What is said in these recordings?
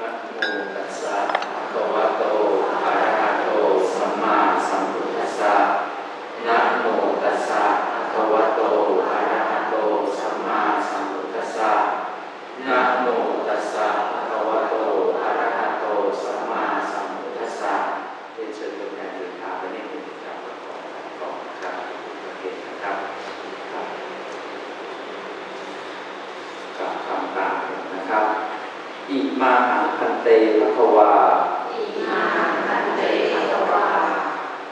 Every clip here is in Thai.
นะโมตัสสะภะคะวะโตอะระหะโตสัมมาสัมพุทธัสสะนะโมตัสสะภะคะวะโตอะระหะโตสัมมาสัมพุทธัสสะนะโมตัสสะภะคะวะโตอะระหะโตสัมมาสัมพุทธัสสะเรียนเชิญโยมแม่เดินทางไปนี่เป็นการประกอบการก่อนนะครับโอเคนะครับครับกราบคำกราบนะครับ อิมาหังพันเต ภะคะวาคันเตภะคะวา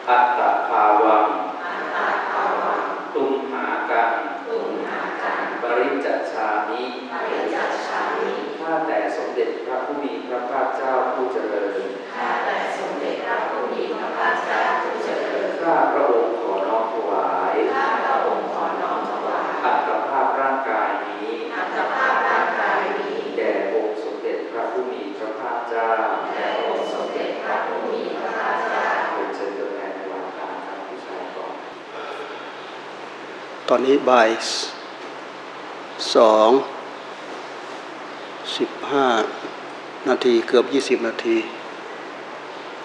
อัตตภาวัง อัตตาภาวัง ตุมหากัง ตุมหากัน ปริจจชามิ ปริจัชชามิ ข้าแต่สมเด็จพระผู้มีพระภาคเจ้าผู้เจริญ ข้าแต่สมเด็จพระผู้มีพระภาคเจ้าผู้เจริญ ข้าพระองค์ขอน้อมถวาย ข้าพระองค์ขอน้อมถวาย อัตภาพร่างกายนี้ อัตภาพร่างกายนี้ แด่องค์สมเด็จพระผู้มีพระภาคเจ้า แด่องค์สมเด็จพระผู้มีพระภาคเจ้า เรียนเชิญตัวแทนในวันทางครับผู้ชายก่อน ตอนนี้บ่ายสองสิบห้านาทีเกือบยี่สิบนาที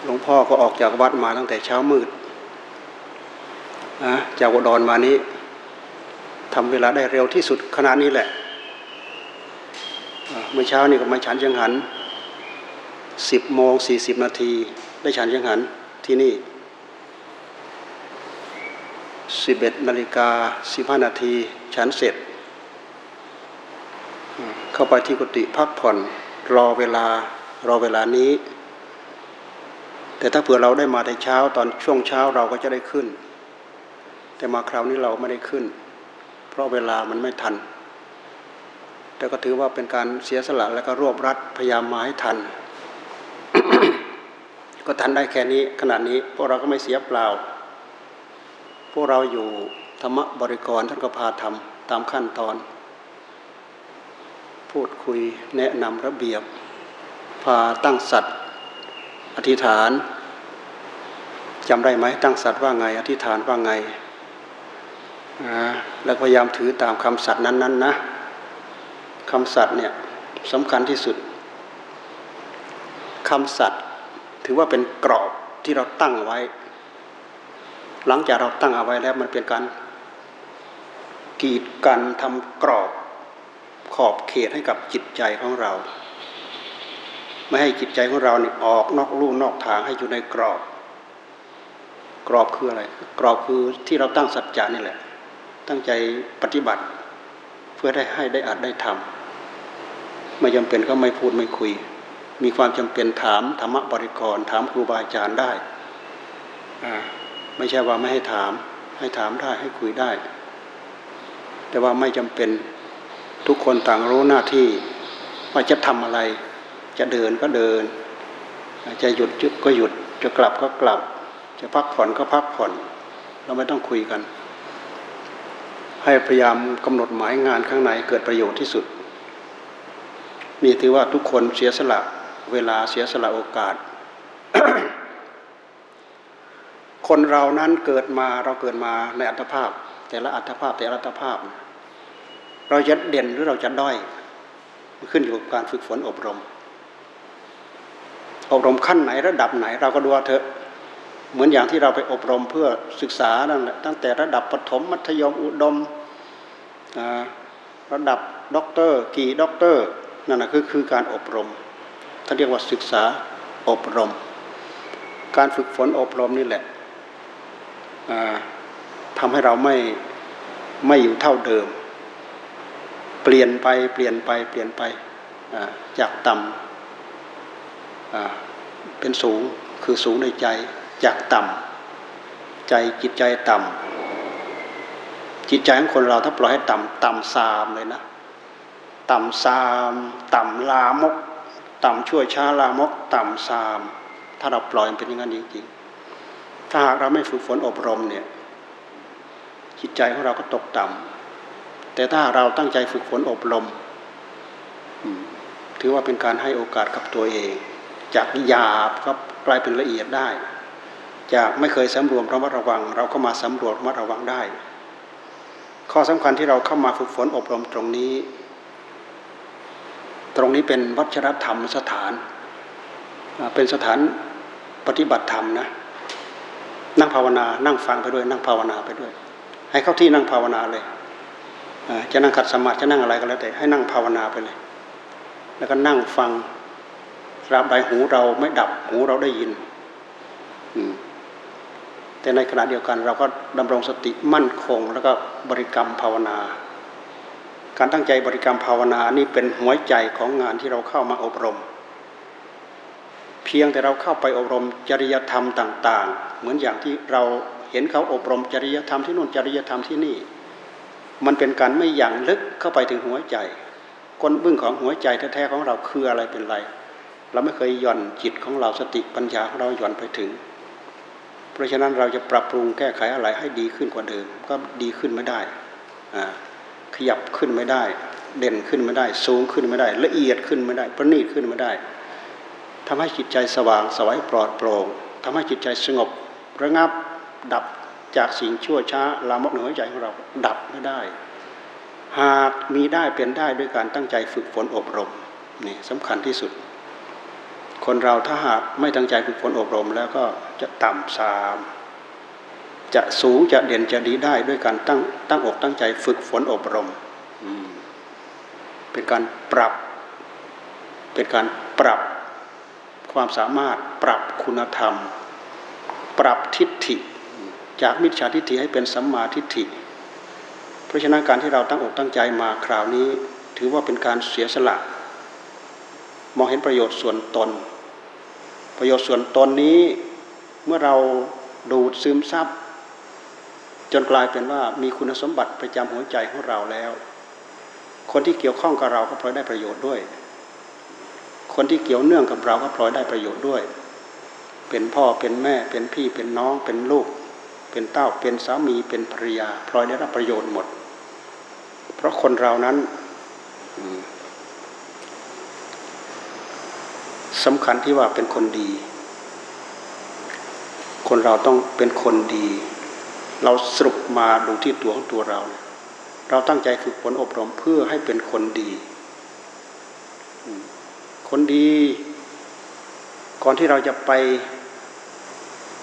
หลวงพ่อก็ออกจากวัดมาตั้งแต่เช้ามืดนะจากอุดรมานี้ทำเวลาได้เร็วที่สุดขนาดนี้แหละ เมื่อเช้านี่ก็มาฉันยังหันสิบโมงสี่สิบนาทีได้ฉันยังหันที่นี่ 11นาฬิกา15นาทีฉันเสร็จ เข้าไปที่กุฏิพักผ่อนรอเวลารอเวลานี้ แต่ถ้าเผื่อเราได้มาในเช้าตอนช่วงเช้าเราก็จะได้ขึ้น แต่มาคราวนี้เราไม่ได้ขึ้น เพราะเวลามันไม่ทัน แต่ก็ถือว่าเป็นการเสียสละและก็รวบรัดพยายามมาให้ทัน ก็ทันได้แค่นี้ขนาดนี้พวกเราก็ไม่เสียเปล่า พวกเราอยู่ธรรมบริกรท่านก็พาทำตามขั้นตอน พูดคุยแนะนำระเบียบ พาตั้งสัตว์อธิษฐานจำได้ไหมตั้งสัตว์ว่าไง อธิษฐานว่าไงแล้วพยายามถือตามคำสัตว์นั้นๆนนะคำสัตว์เนี่ยสำคัญที่สุดคำสัตว์ถือว่าเป็นกรอบที่เราตั้งไว้ หลังจากเราตั้งเอาไว้แล้วมันเป็นการกีดกันทำกรอบขอบเขตให้กับจิตใจของเรา ไม่ให้จิตใจของเราเนี่ยออกนอกลู่นอกทางให้อยู่ในกรอบ กรอบคืออะไร กรอบคือที่เราตั้งสัจจะนี่แหละ ตั้งใจปฏิบัติ เพื่อได้ให้ได้อาจได้ทำไม่จำเป็นก็ไม่พูดไม่คุย มีความจำเป็นถามธรรมบริกรถามครูบาอาจารย์ได้อ่า ไม่ใช่ว่าไม่ให้ถาม ให้ถามได้ให้คุยได้ แต่ว่าไม่จำเป็นทุกคนต่างรู้หน้าที่ว่าจะทำอะไร จะเดินก็เดิน จะหยุดก็หยุด จะกลับก็กลับ จะพักผ่อนก็พักผ่อน เราไม่ต้องคุยกัน ให้พยายามกำหนดหมายงานข้างในเกิดประโยชน์ที่สุด นี่ถือว่าทุกคนเสียสละเวลาเสียสละโอกาส คนเรานั้นเกิดมาเราเกิดมาในอัตภาพ แต่ละอัตภาพแต่ละอัตภาพ เราจะเด่นหรือเราจะด้อยขึ้นอยู่กับการฝึกฝนอบรม อบรมขั้นไหนระดับไหน เราก็ดูว่าเถอะเหมือนอย่างที่เราไปอบรมเพื่อศึกษานั่นแหละตั้งแต่ระดับปฐมมัธยมอุดมระดับด็อกเตอร์กี่ด็อกเตอร์นั่นนะคือคือการอบรมท่านเรียกว่าศึกษาอบรม การฝึกฝนอบรมนี่แหละ ทำให้เราไม่ไม่อยู่เท่าเดิม เปลี่ยนไปเปลี่ยนไปเปลี่ยนไปจากต่ำเป็นสูงคือสูงในใจจากต่ำใจจิตใจต่ำจิตใจของคนเราถ้าปล่อยให้ต่ำต่ำซามเลยนะ ต่ำซาม ต่ำลามก ต่ำชั่วช้าลามก ต่ำซาม ถ้าเราปล่อยมันเป็นอย่างนั้นจริงๆ ถ้าหากเราไม่ฝึกฝนอบรมเนี่ยจิตใจของเราก็ตกต่ำแต่ถ้าเราตั้งใจฝึกฝนอบรม ถือว่าเป็นการให้โอกาสกับตัวเอง จากหยาบก็กลายเป็นละเอียดได้ จากไม่เคยสำรวมระมัดระวัง เราก็มาสำรวจระมัดระวังได้ ข้อสำคัญที่เราเข้ามาฝึกฝนอบรมตรงนี้ ตรงนี้เป็นวัชรธรรมสถาน เป็นสถานปฏิบัติธรรมนะ นั่งภาวนา นั่งฟังไปด้วย นั่งภาวนาไปด้วย ให้เข้าที่นั่งภาวนาเลยจะนั่งขัดสมาธิจะนั่งอะไรก็แล้วแต่ ให้นั่งภาวนาไปเลย แล้วก็นั่งฟังราบใดหูเราไม่ดับหูเราได้ยินแต่ในขณะเดียวกัน เราก็ดำรงสติมั่นคง แล้วก็บริกรรมภาวนา การตั้งใจบริกรรมภาวนานี่เป็นหัวใจของงานที่เราเข้ามาอบรม พียงแต่เราเข้าไปอบรมจริยธรรมต่าง ๆ เหมือนอย่างที่เราเห็นเขาอบรมจริยธรรมที่นู่นจริยธรรมที่นี่ มันเป็นการไม่อย่างลึกเข้าไปถึงหัวใจก้นบึ้งของหัวใจแท้ๆของเราคืออะไรเป็นไร เราไม่เคยหย่อนจิตของเราสติปัญญาของเราหย่อนไปถึง เพราะฉะนั้นเราจะปรับปรุงแก้ไขอะไรให้ดีขึ้นกว่าเดิม ก็ดีขึ้นไม่ได้ขยับขึ้นไม่ได้ เด่นขึ้นไม่ได้ สูงขึ้นไม่ได้ ละเอียดขึ้นไม่ได้ประณีตขึ้นไม่ได้ ทำให้จิตใจสว่างสวัยปลอดโปร่งทำให้จิตใจสงบ ระงับดับจากสิ่งชั่วช้าลามกในหัวใจของเราดับไม่ได้ หากมีได้เป็นได้ด้วยการตั้งใจฝึกฝนอบรมนี่สำคัญที่สุด คนเราถ้าหากไม่ตั้งใจฝึกฝนอบรม แล้วก็จะต่ำสามจะสูงจะเด่นจะดีได้ด้วยการตั้งตั้งอกตั้งใจฝึกฝนอบรม เป็นการปรับ เป็นการปรับ ความสามารถปรับคุณธรรม ปรับทิฏฐิ จากมิจฉาทิฏฐิให้เป็นสัมมาทิฏฐิ เพราะฉะนั้นการที่เราตั้งอกตั้งใจมาคราวนี้ ถือว่าเป็นการเสียสละ มองเห็นประโยชน์ส่วนตน ประโยชน์ส่วนตนนี้เมื่อเราดูดซึมซับจนกลายเป็นว่ามีคุณสมบัติประจำหัวใจของเราแล้ว คนที่เกี่ยวข้องกับเราก็พลอยได้ประโยชน์ด้วย คนที่เกี่ยวเนื่องกับเราก็พลอยได้ประโยชน์ด้วย เป็นพ่อเป็นแม่เป็นพี่เป็นน้องเป็นลูก เป็นเต้าเป็นสามีเป็นภรรยาพลอยได้รับประโยชน์หมด เพราะคนเรานั้นสำคัญที่ว่าเป็นคนดี คนเราต้องเป็นคนดี เราสรุปมาดูที่ตัวของตัวเรา เราตั้งใจฝึกฝนอบรมเพื่อให้เป็นคนดี คนดี ก่อนที่เราจะไป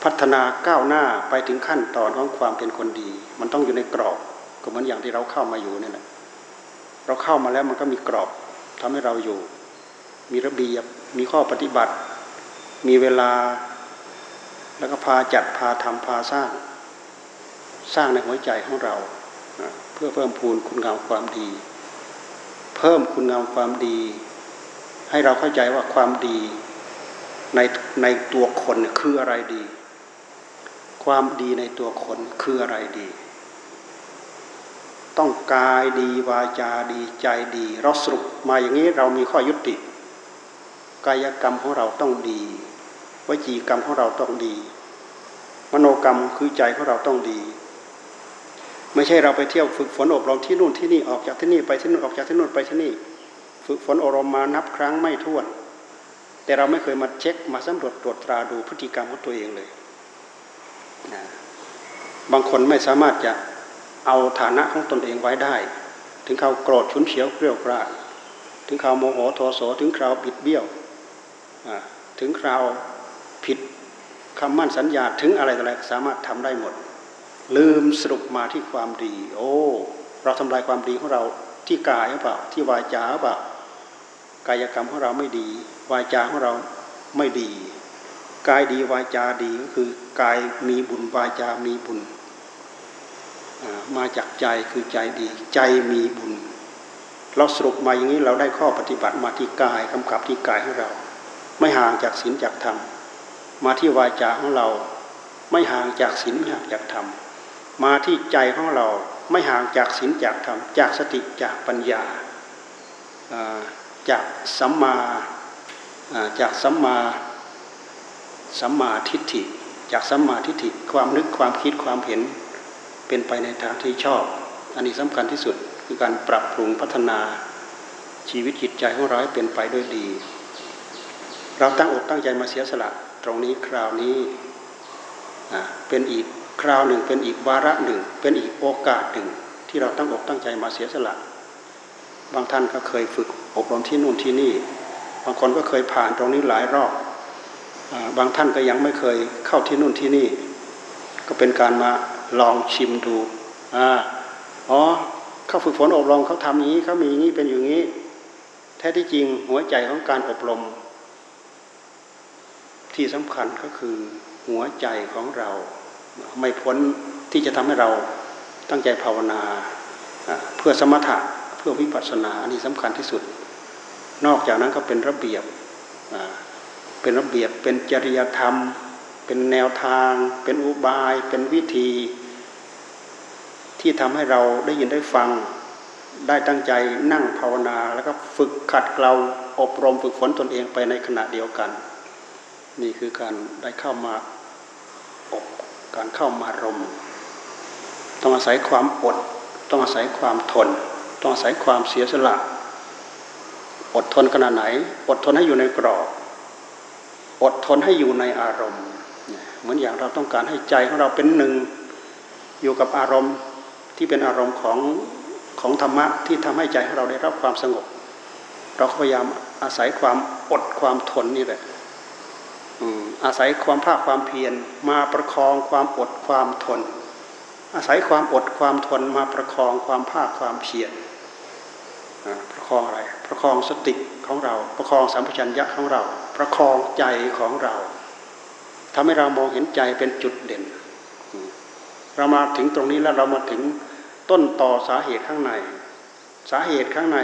พัฒนาก้าวหน้าไปถึงขั้นตอนของความเป็นคนดี มันต้องอยู่ในกรอบก็เหมือนอย่างที่เราเข้ามาอยู่นี่แหละเราเข้ามาแล้วมันก็มีกรอบทำให้เราอยู่ มีระเบียบมีข้อปฏิบัติ มีเวลา แล้วก็พาจัดพาทำพาสร้าง สร้างในหัวใจของเรา เพื่อเพิ่มพูนคุณงามความดี เพิ่มคุณงามความดี ให้เราเข้าใจว่าความดีในในตัวคนคืออะไรดี ความดีในตัวคนคืออะไรดี ต้องกายดีวาจาดีใจดี เราสรุปมาอย่างนี้เรามีข้อยุติ กายกรรมของเราต้องดีวจีกรรมของเราต้องดี มโนกรรมคือใจของเราต้องดี ไม่ใช่เราไปเที่ยวฝึกฝนอบรมที่นู่นที่นี่ออกจากที่นี่ไปที่นู่นออกจากที่นู่นไปที่นี่ ฝึกฝนอบรมมานับครั้งไม่ถ้วน แต่เราไม่เคยมาเช็คมาสำรวจตรวจตราดูพฤติกรรมของตัวเองเลยบางคนไม่สามารถจะเอาฐานะของตนเองไว้ได้ ถึงเขาโกรธฉุนเฉียวเกลียวกราด ถึงเขาโมโหโทโสถึงคราวบิดเบี้ยวถึงคราวผิดคำมั่นสัญญาถึงอะไรอะไรสามารถทำได้หมด ลืมสรุปมาที่ความดี โอ้ เราทำลายความดีของเราที่กายหรือเปล่า ที่วาจาหรือเปล่า กายกรรมของเราไม่ดี วาจาของเราไม่ดี กายดีวาจาดีก็คือกายมีบุญวาจามีบุญ มาจากใจคือใจดี ใจมีบุญ เราสรุปมาอย่างนี้เราได้ข้อปฏิบัติมาที่กายกำกับที่กายของเรา ไม่ห่างจากศีลจากธรรม มาที่วาจาของเรา ไม่ห่างจากศีลไม่ห่างจากธรรม มาที่ใจของเราไม่ห่างจากศีลจากธรรมจากสติจากปัญญา จากสัมมาจากสัมมาสัมมาทิฏฐิ จากสัมมาทิฏฐิความนึกความคิดความเห็นเป็นไปในทางที่ชอบ อันนี้สำคัญที่สุดคือการปรับปรุงพัฒนาชีวิตจิตใจของเราให้เป็นไปด้วยดี เราตั้งอกตั้งใจมาเสียสละตรงนี้คราวนี้เป็นอีกคราวหนึ่งเป็นอีกวาระหนึ่ง เป็นอีกโอกาสหนึ่งที่เราตั้งอกตั้งใจมาเสียสละ บางท่านก็เคยฝึก อบรมที่นู่นที่นี่ บางคนก็เคยผ่านตรงนี้หลายรอบบางท่านก็ยังไม่เคยเข้าที่นู่นที่นี่ ก็เป็นการมาลองชิมดูอ๋อเขาฝึกฝนอบรมเขาทำอย่างนี้เขามีอย่างนี้เป็นอย่างนี้ แท้ที่จริงหัวใจของการอบรม ที่สำคัญก็คือหัวใจของเรา ไม่พ้นที่จะทำให้เราตั้งใจภาวนา เพื่อสมถะเพื่อวิปัสสนาอันนี้สำคัญที่สุด นอกจากนั้นก็เป็นระเบียบเป็นระเบียบเป็นจริยธรรม เป็นแนวทาง เป็นอุบาย เป็นวิธี ที่ทำให้เราได้ยินได้ฟังได้ตั้งใจนั่งภาวนา แล้วก็ฝึกขัดเกลาอบรมฝึกฝนตนเองไปในขณะเดียวกัน นี่คือการได้เข้ามาอบการเข้ามารม ต้องอาศัยความอด ต้องอาศัยความทน ต้องอาศัยความเสียสละ อดทนขนาดไหน อดทนให้อยู่ในกรอบ อดทนให้อยู่ในอารมณ์ เหมือนอย่างเราต้องการให้ใจของเราเป็นหนึ่งอยู่กับอารมณ์ที่เป็นอารมณ์ของของธรรมะที่ทำให้ใจของเราได้รับความสงบ เราพยายามอาศัยความอดความทนนี่แหละอาศัยความภาคความเพียรมาประคองความอดความทน อาศัยความอดความทนมาประคองความภาคความเพียรประคองอะไร ประคองสติของเรา ประคองสัมปชัญญะของเรา ประคองใจของเราทำให้เรามองเห็นใจเป็นจุดเด่น เรามาถึงตรงนี้แล้วเรามาถึงต้นต่อสาเหตุข้างใน สาเหตุข้างใน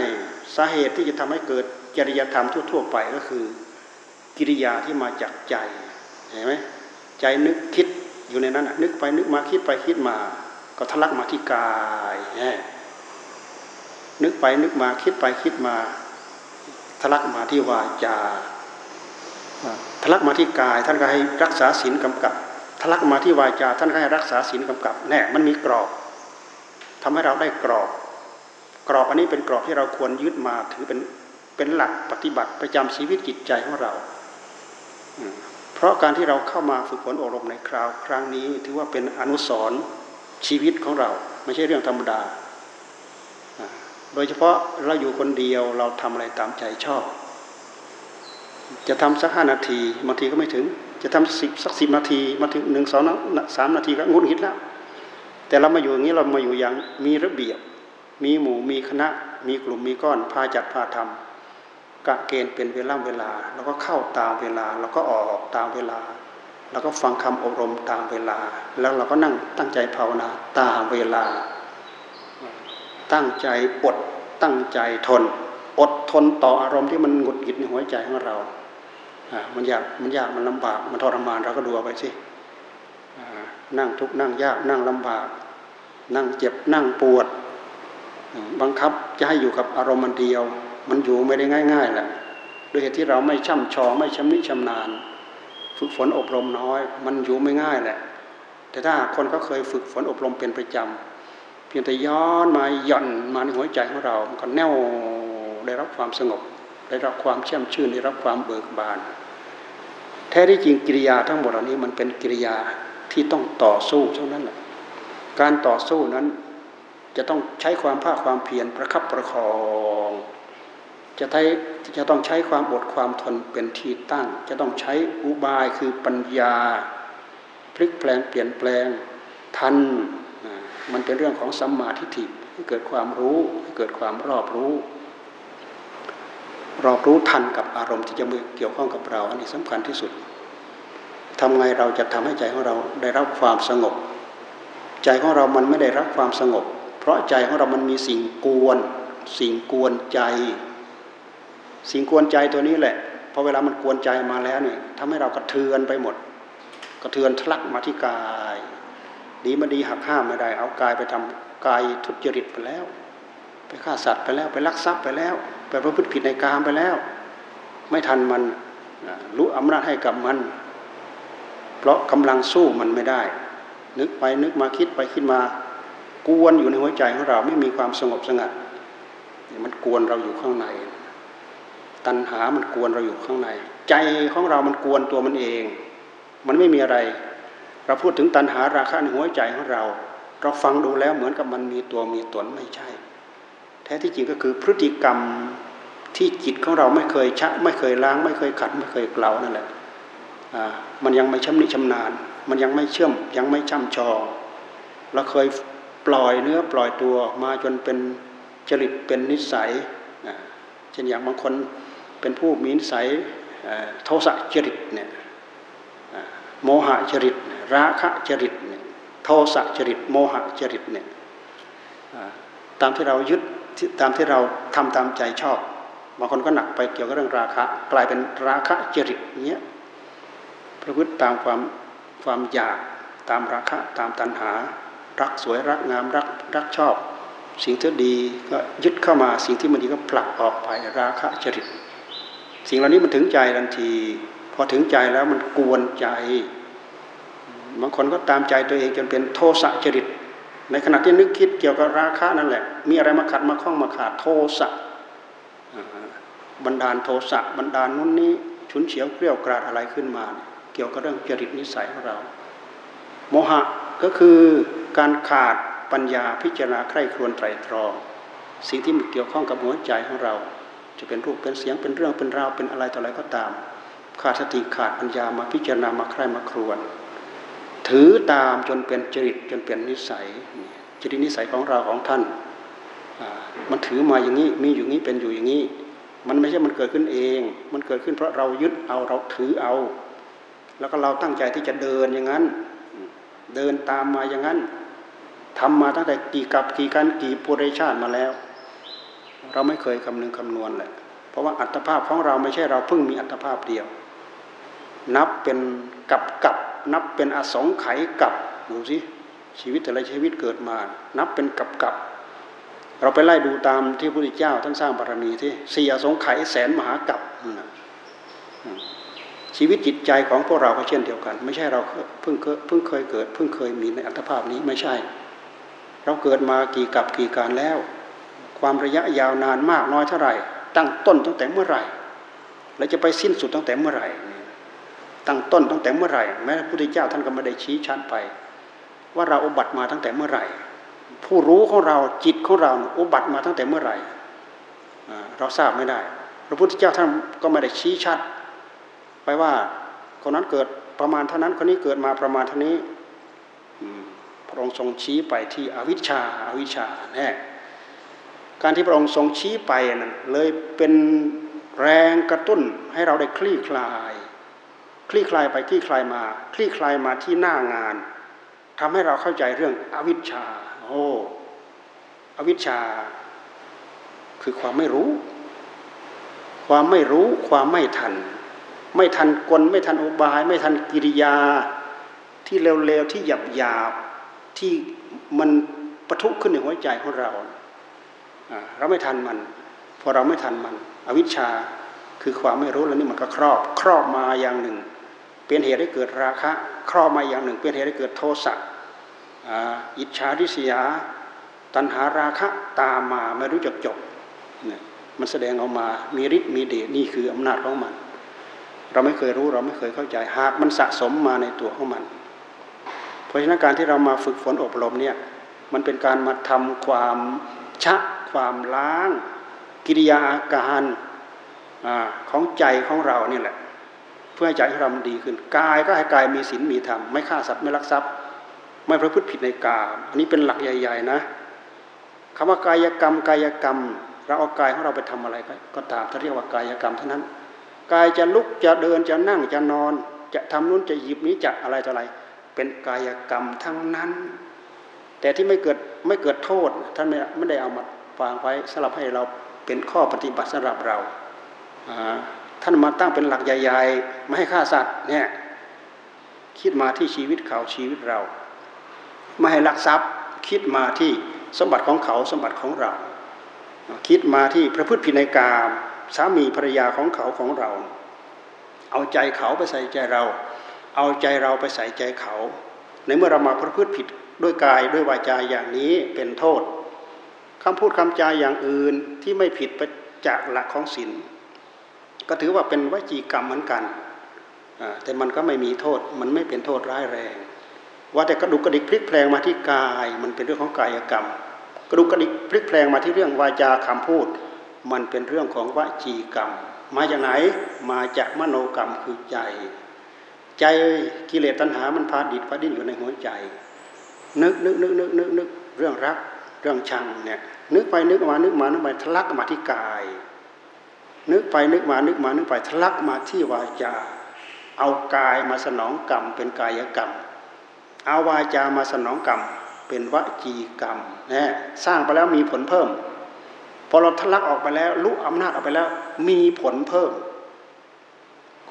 สาเหตุที่จะทำให้เกิดจริยธรรมทั่ว ๆ ไปก็คือ กิริยาที่มาจากใจเห็นไหมใจนึกคิดอยู่ในนั้นนึกไปนึกมาคิดไปคิดมา ก็ทะลักมาที่กาย นึกไปนึกมาคิดไปคิดมาทะลักมาที่วาจาทะลักมาที่กาย ท่านก็ให้รักษาศีลกำกับทะลักมาที่วาจา ท่านก็ให้รักษาศีลกำกับแน่มันมีกรอบทำให้เราได้กรอบ กรอบอันนี้เป็นกรอบที่เราควรยึดมาถือเป็นเป็นหลักปฏิบัติประจำชีวิตจิตใจของเราเพราะการที่เราเข้ามาฝึกฝนอบรมในคราว ครั้งนี้ถือว่าเป็นอนุสรณ์ชีวิตของเรา ไม่ใช่เรื่องธรรมดา โดยเฉพาะเราอยู่คนเดียวเราทำอะไรตามใจชอบ จะทำสักห้านาทีบางทีก็ไม่ถึง จะทำสิบสักสิบนาทีมาถึงหนึ่งสองสามนาทีก็งุนหิดแล้ว แต่เรามาอยู่อย่างนี้เรามาอยู่อย่างมีระเบียบ มีหมู่มีคณะ มีกลุ่มมีก้อนพาจัดพาทำกะเกณฑ์เป็นเวลาเวลา แล้วก็เข้าตามเวลาแล้วก็ออกตามเวลา แล้วก็ฟังคำอบรมตามเวลา แล้วเราก็นั่งตั้งใจภาวนาตามเวลา ตั้งใจอดตั้งใจทน อดทนต่ออารมณ์ที่มันหงุดหงิดในหัวใจของเราอ่ามันยากมันยากมันลำบากมันทรมานเราก็ดูเอาไปสินั่งทุกนั่งยากนั่งลำบาก นั่งเจ็บนั่งปวด บังคับจะให้อยู่กับอารมณ์มันเดียว มันอยู่ไม่ได้ง่ายๆแหละโดยเหตุที่เราไม่ช่ำชองไม่ชำนิชำนาญ ฝึกฝนอบรมน้อย มันอยู่ไม่ง่ายแหละ แต่ถ้าคนเขาเคยฝึกฝนอบรมเป็นประจำ พียงแต่ย้อนมาหย่อนมาในหัวใจของเรามันก็แน่วได้รับความสงบ ได้รับความเชื่อมชื่นได้รับความเบิกบาน แท้ที่จริงกิริยาทั้งหมดเหล่านี้มันเป็นกิริยาที่ต้องต่อสู้เท่านั้นแหละการต่อสู้นั้นจะต้องใช้ความภาคความเพียรประคับประคอง จะใช้จะต้องใช้ความอดความทนเป็นที่ตั้ง จะต้องใช้อุบายคือปัญญา พลิกแปลงเปลี่ยนแปลงทัน มันเป็นเรื่องของสัมมาทิฏฐิให้เกิดความรู้ให้เกิดความรอบรู้ รอบรู้ทันกับอารมณ์ที่จะมือเกี่ยวข้องกับเรา อันนี้สำคัญที่สุดทำไงเราจะทำให้ใจของเราได้รับความสงบ ใจของเรามันไม่ได้รับความสงบ เพราะใจของเรามันมีสิ่งกวน สิ่งกวนใจ สิ่งกวนใจตัวนี้แหละพอเวลามันกวนใจมาแล้วเนี่ยทำให้เรากระเทือนไปหมด กระเทือนทะลักมาที่กาย ดีมาดีหักห้ามไม่ได้ เอากายไปทำกายทุจริตไปแล้ว ไปฆ่าสัตว์ไปแล้วไปลักทรัพย์ไปแล้ว ไปประพฤติผิดในกามไปแล้ว ไม่ทันมันรู้อำนาจให้กับมัน เพราะกำลังสู้มันไม่ได้ นึกไปนึกมาคิดไปคิดมากวนอยู่ในหัวใจของเราไม่มีความสงบสงัดมันกวนเราอยู่ข้างใน ตัณหามันกวนเราอยู่ข้างใน ใจของเรามันกวนตัวมันเอง มันไม่มีอะไร เราพูดถึงตัณหาราคะในหัวใจของเรา เราฟังดูแล้วเหมือนกับมันมีตัวมีตนไม่ใช่ แท้ที่จริงก็คือพฤติกรรมที่จิตของเราไม่เคยชะ ไม่เคยล้าง ไม่เคยขัด ไม่เคยเกลานั่นแหละมันยังไม่ชำนิชำนาญ มันยังไม่เชื่อมยังไม่ช่ำชองเราเคยปล่อยเนื้อปล่อยตัวมาจนเป็นจริตเป็นนิสัยเช่นอย่างบางคนเป็นผู้มีนิสัยโทสะจริตเนี่ยโมหะจริต ราคะจริตเนี่ยโทสะจริตโมหะจริตเนี่ยตามที่เรายึดตามที่เราทำตามใจชอบบางคนก็หนักไปเกี่ยวกับเรื่องราคะ กลายเป็นราคะจริตเนี้ยประพฤติตามความความอยากตามราคะตามตัณหา รักสวยรักงามรักรักชอบ สิ่งที่ดีก็ยึดเข้ามาสิ่งที่มันดีก็ผลักออกไปราคะจริต สิ่งเหล่านี้มันถึงใจทันที พอถึงใจแล้วมันกวนใจ บางคนก็ตามใจตัวเองจนเป็นโทสะจริต ในขณะที่นึกคิดเกี่ยวกับราคะนั่นแหละ มีอะไรมาขัดมาข้องมาขาดโทสะบันดาลโทสะบันดาลนู้นนี้ฉุนเฉียวเกลียวกราดอะไรขึ้นมา เกี่ยวกับเรื่องจริตนิสัยของเรา โมหะก็คือการขาดปัญญาพิจารณาใคร่ครวญไตรตรอง สิ่งที่มันเกี่ยวข้องกับหัวใจของเรา จะเป็นรูปเป็นเสียงเป็นเรื่องเป็นราวเป็นอะไรต่ออะไรก็ตาม ขาดสติขาดปัญญามาพิจารณามาใคร่มาครวญ ถือตามจนเป็นจริตจนเป็นนิสัย จริตนิสัยของเราของท่าน มันถือมาอย่างนี้มีอยู่นี้เป็นอยู่อย่างนี้ มันไม่ใช่มันเกิดขึ้นเอง มันเกิดขึ้นเพราะเรายึดเอาเราถือเอา แล้วก็เราตั้งใจที่จะเดินอย่างนั้น เดินตามมาอย่างนั้นทำมาตั้งแต่กี่กับกี่การกี่ปุริชาติมาแล้ว เราไม่เคยคำนึงคำนวณเลยเพราะว่าอัตภาพของเราไม่ใช่เราเพิ่งมีอัตภาพเดียว นับเป็นกับกับ นับเป็นอสงไขยกับดูสิชีวิตแต่ละชีวิตเกิดมา นับเป็นกับกับเราไปไล่ดูตามที่พระพุทธเจ้าท่านสร้างบารมีที่สี่อสงไขยแสนมหากับชีวิตจิตใจของพวกเราก็เช่นเดียวกัน ไม่ใช่เราเพิ่งเพิ่งเคยเกิด เพิ่งเคยมีในอัตภาพนี้ไม่ใช่ เราเกิดมากี่กับกี่การแล้ว ความระยะยาวนานมากน้อยเท่าไหร่ ตั้งต้นตั้งแต่เมื่อไหร่ และจะไปสิ้นสุดตั้งแต่เมื่อไหร่ ตั้งต้นตั้งแต่เมื่อไหร่ แม้พระพุทธเจ้าท่านก็ไม่ได้ชี้ชัดไป ว่าเราอุบัติมาตั้งแต่เมื่อไหร่ ผู้รู้ของเราจิตของเราอุบัติมาตั้งแต่เมื่อไหร่เราทราบไม่ได้ พระพุทธเจ้าท่านก็ไม่ได้ชี้ชัด ไปว่าคนนั้นเกิดประมาณเท่านั้นคนนี้เกิดมาประมาณเท่านี้พระองค์ทรงชี้ไปที่อวิชชาอาวิชชาแน่การที่พระองค์ทรงชี้ไปนั้นเลยเป็นแรงกระตุ้นให้เราได้คลี่คลาย คลี่คลายไปคลี่คลายมา คลี่คลายมาที่หน้างานทำให้เราเข้าใจเรื่องอวิชชา โอ้อวิชชา คือความไม่รู้ ความไม่รู้ความไม่ทัน ไม่ทันกลไม่ทันอุบาย ไม่ทันกิริยา ที่เร็วๆที่หยาบๆที่มันปะทุขึ้นในหัวใจของเรา เราไม่ทันมันพอเราไม่ทันมัน อวิชชาคือความไม่รู้แล้วนี่มันก็ครอบ ครอบมาอย่างหนึ่ง เป็นเหตุให้เกิดราคะครอบมาอย่างหนึ่ง เป็นเหตุให้เกิดโทสะอิจฉาริษยา ตัณหาราคะตามมาไม่รู้จักจบเนี่ยมันแสดงออกมามีฤทธิ์มีเดชนี่คืออำนาจของมัน เราไม่เคยรู้เราไม่เคยเข้าใจหากมันสะสมมาในตัวของมัน เพราะฉะนั้นการที่เรามาฝึกฝนอบรมเนี่ยมันเป็นการมาทำความชะความล้าง กิริยาอาการของใจของเราเนี่แหละ เพื่อให้ใจของเราดีขึ้นกายก็ให้กายมีศีลมีธรรมไม่ฆ่าสัตว์ไม่ลักทรัพย์ ไม่ประพฤติผิดในกามอันนี้เป็นหลักใหญ่ ๆ นะคำว่ากายกรรมกายกรรม เราเอากายของเราไปทำอะไรก็ตามถ้าเรียกว่ากายกรรมเท่านั้น กายจะลุกจะเดินจะนั่งจะนอน จะทำนู้นจะหยิบนี้จะอะไรต่ออะไร เป็นกายกรรมทั้งนั้น แต่ที่ไม่เกิดไม่เกิดโทษท่านไม่ไม่ได้เอามาฟังไว้สำหรับให้เราเป็นข้อปฏิบัติสำหรับเราอ่า ท่านมาตั้งเป็นหลักใหญ่ๆไม่ให้ฆ่าสัตว์เนี่ยคิดมาที่ชีวิตเขาชีวิตเรา ไม่ให้ลักทรัพย์ คิดมาที่สมบัติของเขาสมบัติของเรา คิดมาที่พระพุทธพินัยกรรมสามีภรรยาของเขาของเรา เอาใจเขาไปใส่ใจเรา เอาใจเราไปใส่ใจเขา ในเมื่อเรามาพระพฤติผิดด้วยกายด้วยวาจาอย่างนี้เป็นโทษคำพูดคำจาอย่างอื่นที่ไม่ผิดไปจากหลักของศีล ก็ถือว่าเป็นวจีกรรมเหมือนกัน แต่มันก็ไม่มีโทษ มันไม่เป็นโทษร้ายแรง ว่าแต่กระดุกกระดิกพลิกแพลงมาที่กาย มันเป็นเรื่องของกายกรรม กระดุกกระดิกพลิกแพลงมาที่เรื่องวาจาคำพูด มันเป็นเรื่องของวจีกรรม มาจากไหน มาจากมโนกรรมคือใจ ใจกิเลสตัณหา มันพาดิดพาดิ้นอยู่ในหัวใจ นึกนึกนึกนึกนึกนึกเรื่องรัก เรื่องชังเนี่ย นึกไปนึกมา นึกมา นึกไปทะลักมาที่กาย นึกไปนึกมานึกมานึกไปทะลักมาที่วาจา เอากายมาสนองกรรม เป็นกายกรรม เอาวาจามาสนองกรรม เป็นวจีกรรมนะสร้างไปแล้วมีผลเพิ่ม พอเราทะลักออกไปแล้วลุกอำนาจออกไปแล้ว มีผลเพิ่ม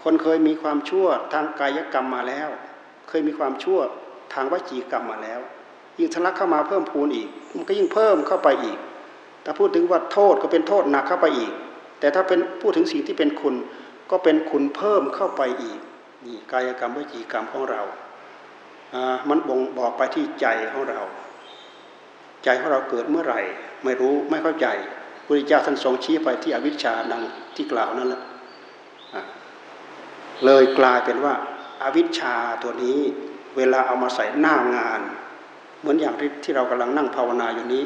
คนเคยมีความชั่วทางกายกรรมมาแล้ว เคยมีความชั่วทางวจีกรรมมาแล้ว ยิ่งทะลักเข้ามาเพิ่มพูนอีก มันก็ยิ่งเพิ่มเข้าไปอีก แต่พูดถึงว่าโทษก็เป็นโทษหนักเข้าไปอีก แต่ถ้าเป็นพูดถึงสิ่งที่เป็นคุณ ก็เป็นคุณเพิ่มเข้าไปอีกนี่กายกรรมวิจีกรรมของเรา มันบ่งบอกไปที่ใจของเรา ใจของเราเกิดเมื่อไหร่ ไม่รู้ไม่เข้าใจพระเจ้าท่านทรงชี้ไปที่อวิชชาดังที่กล่าวนั่นแหละเลยกลายเป็นว่าอาวิชชาตัวนี้เวลาเอามาใส่หน้างาน เหมือนอย่างที่ที่เรากำลังนั่งภาวนาอยู่นี้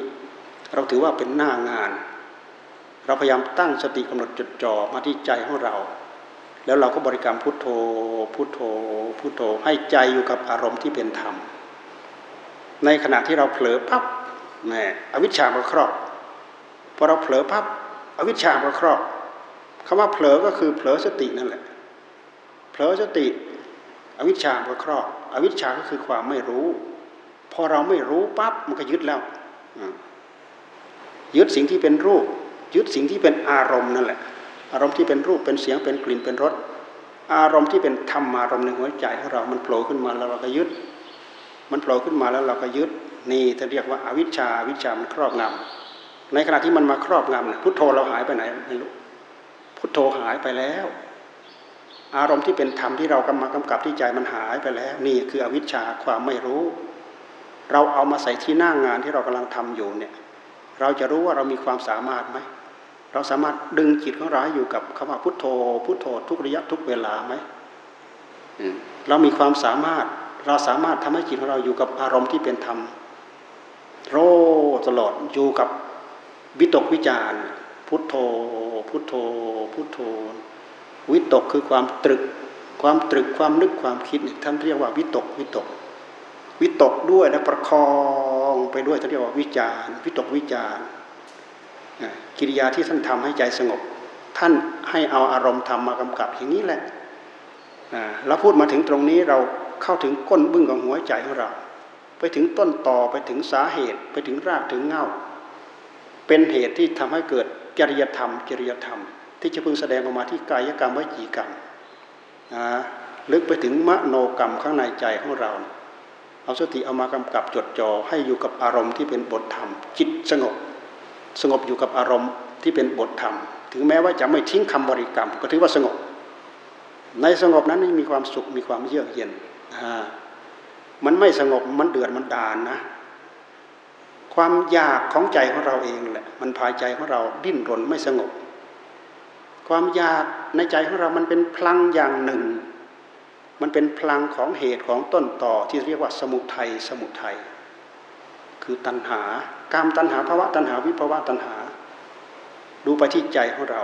เราถือว่าเป็นหน้างาน เราพยายามตั้งสติกำหนดจดจ่อมาที่ใจของเรา แล้วเราก็บริกรรมพุทโธพุทโธพุทโธให้ใจอยู่กับอารมณ์ที่เป็นธรรม ในขณะที่เราเผลอปั๊บแหมอวิชชาก็ครอบพอเราเผลอปั๊บอวิชชาก็ครอบคำว่าเผลอก็คือเผลอสตินั่นแหละเผลอสติ อวิชชาก็ครอบอวิชชาก็คือความไม่รู้ พอเราไม่รู้ปั๊บมันก็ยึดแล้วยึดสิ่งที่เป็นรูป ยึดสิ่งที่เป็นอารมณ์นั่นแหละ อารมณ์ที่เป็นรูปเป็นเสียงเป็นกลิ่นเป็นรสอารมณ์ที่เป็นธรรมอารมณ์ในหัวใจของเรา มันโผล่ขึ้นมาแล้วเราก็ยึด มันโผล่ขึ้นมาแล้วเราก็ยึด นี่จะเรียกว่าอาวิชชาวิชามันครอบงำในขณะที่มันมาครอบงำนะพุทโธเราหายไปไหนไม่รู้ พุทโธหายไปแล้ว อารมณ์ที่เป็นธรรมที่เรากำมากำกับที่ใจมันหายไปแล้ว นี่คืออวิชชาความไม่รู้ เราเอามาใส่ที่หน้างงานที่เรากำลังทำอยู่เนี่ย เราจะรู้ว่าเรามีความสามารถไหม เราสามารถดึงจิตของเราอยู่กับคำว่าพุทโธ พุทโธทุกระยะทุกเวลาไหมเรามีความสามารถเราสามารถทำให้จิตของเราอยู่กับอารมณ์ที่เป็นธรรมโรตลอดอยู่กับวิตกวิจารพุทโธ พุทโธ พุทโธ วิตกคือความตรึกความตรึกความนึกความคิดท่านเรียกว่าวิตกวิตก วิตกด้วยและประคองไปด้วยท่านเรียกว่าวิจารวิตกวิจาร กิริยาที่ท่านทำให้ใจสงบ ท่านให้เอาอารมณ์ธรรมมากำกับอย่างนี้แหละเราพูดมาถึงตรงนี้เราเข้าถึงก้นบึ้งของหัวใจของเรา ไปถึงต้นต่อไปถึงสาเหตุ ไปถึงรากถึงเงาเป็นเหตุที่ทำให้เกิดจริยธรรม จริยธรรม ที่จะพึงแสดงออกมาที่กายกรรมวิจีกรรมลึกไปถึงมโนกรรมข้างในใจของเรา เอาสติเอามากำกับจดจ่อให้อยู่กับอารมณ์ที่เป็นบทธรรม จิตสงบ สงบอยู่กับอารมณ์ที่เป็นบทธรรม ถึงแม้ว่าจะไม่ทิ้งคำบริกรรม ก็ถือว่าสงบ ในสงบนั้นมีความสุขมีความเยือกเย็นมันไม่สงบมันเดือดมันดานนะ ความอยากของใจของเราเองแหละมันพายใจของเราดิ้นรนไม่สงบ ความอยากในใจของเรามันเป็นพลังอย่างหนึ่ง มันเป็นพลังของเหตุของต้นต่อที่เรียกว่าสมุทัยสมุทัย คือตัณหา กามตัณหาภาวะตัณหาวิภาวะตัณหา ดูไปที่ใจของเรา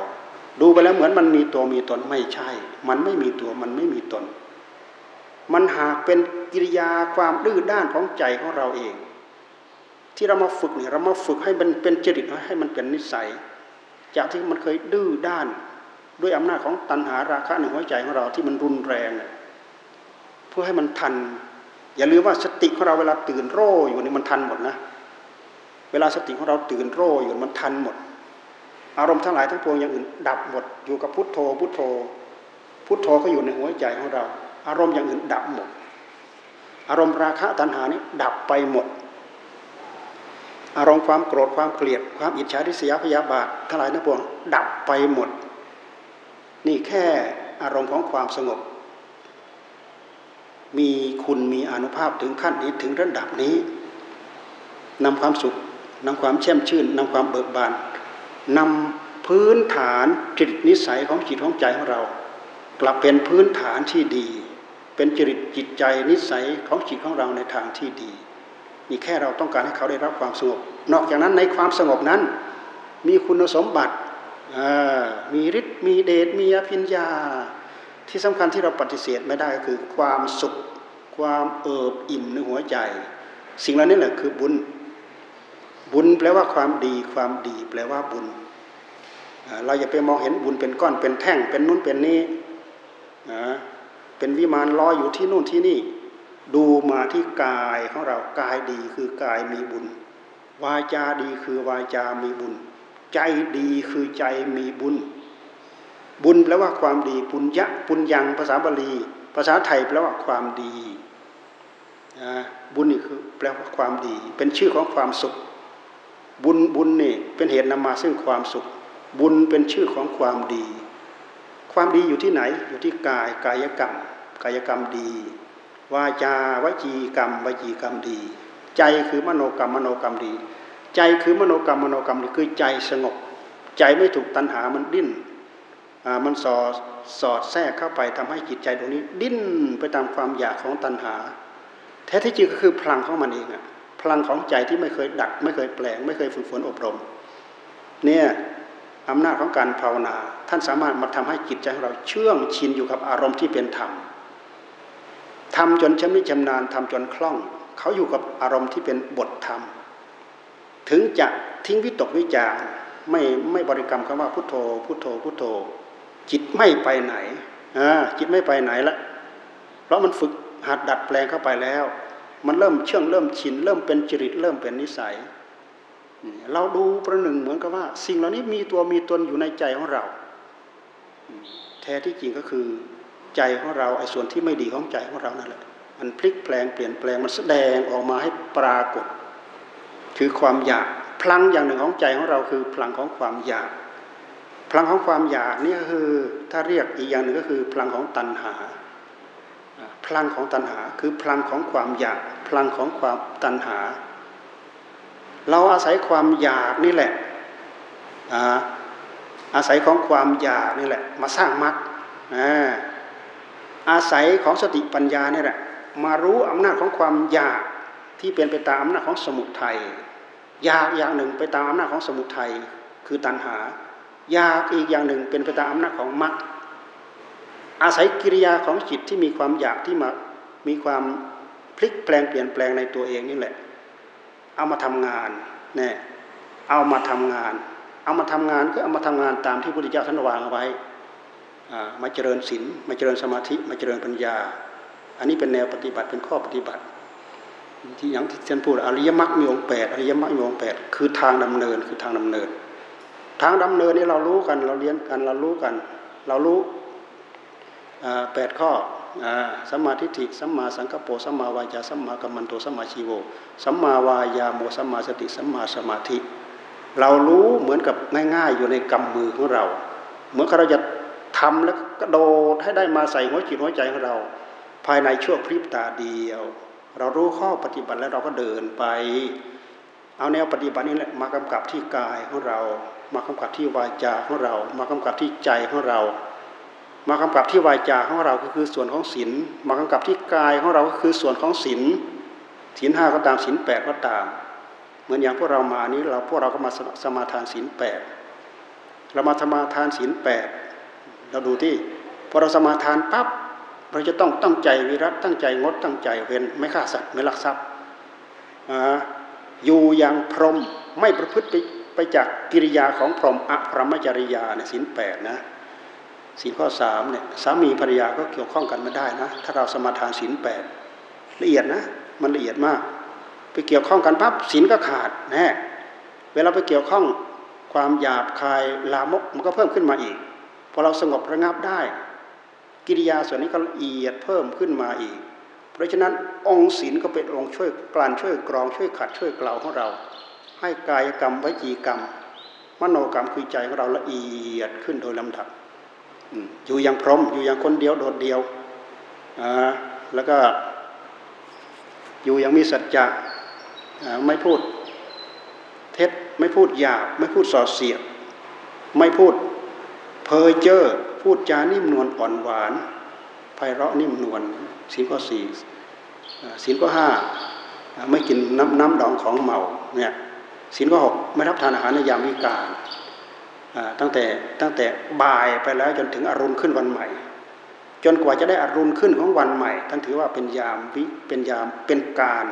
ดูไปแล้วเหมือนมันมีตัวมีตนไม่ใช่ มันไม่มีตัวมันไม่มีตน มันหากเป็นกิริยาความดื้อด้านของใจของเราเอง ที่เรามาฝึกเนี่ยเรามาฝึกให้มันเป็นจริตให้มันเป็นนิสัย จากที่มันเคยดื้อด้านด้วยอำนาจของตัณหาราคะในหัวใจของเราที่มันรุนแรง เพื่อให้มันทัน อย่าลืมว่าสติของเราเวลาตื่นโร่อยู่นี่มันทันหมดนะ เวลาสติของเราตื่นโร่อยู่มันทันหมด อารมณ์ทั้งหลายทั้งปวงอย่างอื่นดับหมด อยู่กับพุทโธ พุทโธ พุทโธก็อยู่ในหัวใจของเรา อารมณ์อย่างอื่นดับหมด อารมณ์ราคะตัณหานี้ดับไปหมด อารมณ์ความโกรธความเกลียด ความอิจฉาทิษยาพยาบาททั้งหลายทั้งปวง ดับไปหมด นี่แค่อารมณ์ของความสงบ มีคุณมีอนุภาพถึงขั้นนี้ถึงระดับนี้นำความสุขนำความแช่มชื่นนำความเบิกบานนำพื้นฐานจิตนิสัยของจิตของใจของเรา กลับเป็นพื้นฐานที่ดี เป็นจริตจิตใจนิสัยของจิตของเราในทางที่ดี นี่แค่เราต้องการให้เขาได้รับความสงบ นอกจากนั้นในความสงบนั้น มีคุณสมบัติมีฤทธิ์มีเดชมีอภิญญา ที่สำคัญที่เราปฏิเสธไม่ได้ก็คือความสุข ความเอิบอิ่มในหัวใจ สิ่งเหล่านี้แหละคือบุญ บุญแปลว่าความดี ความดีแปลว่าบุญ เราอย่าไปมองเห็นบุญเป็นก้อนเป็นแท่ง เป็นนู้นเป็นนี้เป็นวิมานลอยอยู่ที่นู่นที่นี่ ดูมาที่กายของเรากายดีคือกายมีบุญ วาจาดีคือวาจามีบุญ ใจดีคือใจมีบุญ บุญแปลว่าความดี ปุญญะปุญญังภาษาบาลี ภาษาไทยแปลว่าความดีบุญนี่คือแปลว่าความดี เป็นชื่อของความสุข บุญบุญนี่เป็นเหตุนำมาซึ่งความสุข บุญเป็นชื่อของความดี ความดีอยู่ที่ไหน อยู่ที่กายกายกรรม กายกรรมดี วาจาวจีกรรมวจีกรรมดี ใจคือมโนกรรมมโนกรรมดี ใจคือมโนกรรมมโนกรรมดีคือใจสงบ ใจไม่ถูกตัณหามันดิ้น มันสอดสอดแทรกเข้าไปทำให้จิตใจตรงนี้ ดิ้นไปตามความอยากของตัณหา แท้ที่จริงก็คือพลังของมันเองอะพลังของใจที่ไม่เคยดัดไม่เคยแปลง ไม่เคยฝึกฝนอบรม เนี่ยอำนาจของการภาวนา ท่านสามารถมาทำให้จิตใจของเราเชื่องชินอยู่กับอารมณ์ที่เป็นธรรมทำจนชำนิชำนาญทำจนคล่อง เขาอยู่กับอารมณ์ที่เป็นบทธรรม ถึงจะทิ้งวิตกวิจารไม่ไม่บริกรรมคำว่าพุทโธพุทโธพุทโธ จิตไม่ไปไหนจิตไม่ไปไหนละเพราะมันฝึกหัดดัดแปลงเข้าไปแล้ว มันเริ่มเชื่องเริ่มชิน เริ่มเป็นจริตเริ่มเป็นนิสัย เราดูประหนึ่งเหมือนกับว่า สิ่งเหล่านี้มีตัวมีตนอยู่ในใจของเรา แท้ที่จริงก็คือใจของเราไอ้ส่วนที่ไม่ดีของใจของเรานั่นแหละมันพลิกแปลงเปลี่ยนแปลงมันแสดงออกมาให้ปรากฏ คือความอยากพลังอย่างหนึ่งของใจของเราคือพลังของความอยาก ลังของความอยากนี่ก็คือถ้าเรียกอีกอย่างหนึ่งก็คือพลังของตัณหา พลังของตัณหาคือพลังของความอยาก พลังของความตัณหา เราอาศัยความอยากนี่แหละอาศัยของความอยากนี่แหละ มาสร้างมรรคอาศัยของสติปัญญานี่แหละมารู้อำนาจของความอยากที่เป็นไปตามอำนาจของสมุทัยอยากอย่างหนึ่งไปตามอำนาจของสมุทัยคือตัณหา ยากอีกอย่างหนึ่งเป็นไปตามอำนาจของมรรคอาศัยกิริยาของจิตที่มีความอยากที่มามีความพลิกแปลงเปลี่ยนแปลงในตัวเองนี่แหละ เอามาทำงานเนี่ยเอามาทำงาน เอามาทำงานก็เอามาทำงานตามที่พระพุทธเจ้าท่านวางเอาไว้มาเจริญศีลมาเจริญสมาธิมาเจริญปัญญา อันนี้เป็นแนวปฏิบัติเป็นข้อปฏิบัติ ที่อย่างที่ฉันพูดอริยมรรคมีองค์แปดอริยมรรคมีองค์แปดคือทางดำเนินคือทางดำเนิน ทางดำเนินนี่เรารู้กัน เราเรียนกันเรารู้กัน เรารู้แปดข้อสัมมาทิฏฐิสัมมาสังกปรสัมมาวายาสัมมากัมมันโตสัมมาชีโวสัมมาวายาโมสัมมาสติสัมมาสมาธิ เรารู้เหมือนกับง่ายๆอยู่ในกำมือของเรา เหมือนเราจะทำแล้วกระโดดให้ได้มาใส่หัวจิตหัวใจของเรา ภายในชั่วพริบตาเดียว เรารู้ข้อปฏิบัติแล้วเราก็เดินไป เอาแนวปฏิบัตินี้แหละมากำกับที่กายของเรา มากำกับที่วาจาของเรา มากำกับที่ใจของเรา มากำกับที่วายจาของเราก็คือส่วนของศีลมากำกับที่กายของเราก็คือส่วนของศีลศีลห้าก็ตามศีลแปดก็ตาม เหมือนอย่างพวกเรามานี้เราพวกเราก็มาสมาทานศีลแปดเรามาสมาทานศีลแปดเราดูที่พอเราสมาทานปั๊บเราจะต้องตั้งใจวิรัตตั้งใจงดตั้งใจเว้นไม่ฆ่าสัตว์ไม่ลักทรัพย์อยู่อย่างพรหมไม่ประพฤติ ไปจากกิริยาของพรหมอภรมจริยาในศีลแปดนะศีลข้อสามเนี่ยสามีภรรยาก็เกี่ยวข้องกันไม่ได้นะ ถ้าเราสมาทานศีลแปดละเอียดนะ มันละเอียดมาก ไปเกี่ยวข้องกันปั๊บศีลก็ขาดน่เวลาไปเกี่ยวข้องความหยาบคายลามกมันก็เพิ่มขึ้นมาอีกพอเราสงบระงับได้ กิริยาส่วนนี้ก็ละเอียดเพิ่มขึ้นมาอีก เพราะฉะนั้นองค์ศีลก็เป็นองค์ช่วยกลั่นช่วยกรองช่วยขัดช่วยเกลาของเรา ให้กายกรรมวิจีกรรม มโนกรรมคือใจของเราละเอียดขึ้นโดยลำดับอยู่อย่างพรหมอยู่อย่างคนเดียวโดดเดียวแล้วก็อยู่อย่างมีสัจจะไม่พูดเท็จไม่พูดหยาบไม่พูดส่อเสียดไม่พูดเพอเจอร์พูดจานิ่มนวลอ่อนหวานไพเราะนิ่มนวลศีลข้อสี่ศีลข้อห้าไม่กินน้ำน้ำดองของเมาเนี่ย ศีลข้อหกไม่รับทานอาหารในยามวิกาลตั้งแต่ตั้งแต่บ่ายไปแล้วจนถึงอรุณขึ้นวันใหม่ จนกว่าจะได้อรุณขึ้นของวันใหม่ ท่านถือว่าเป็นยามวิเป็นยามเป็นการ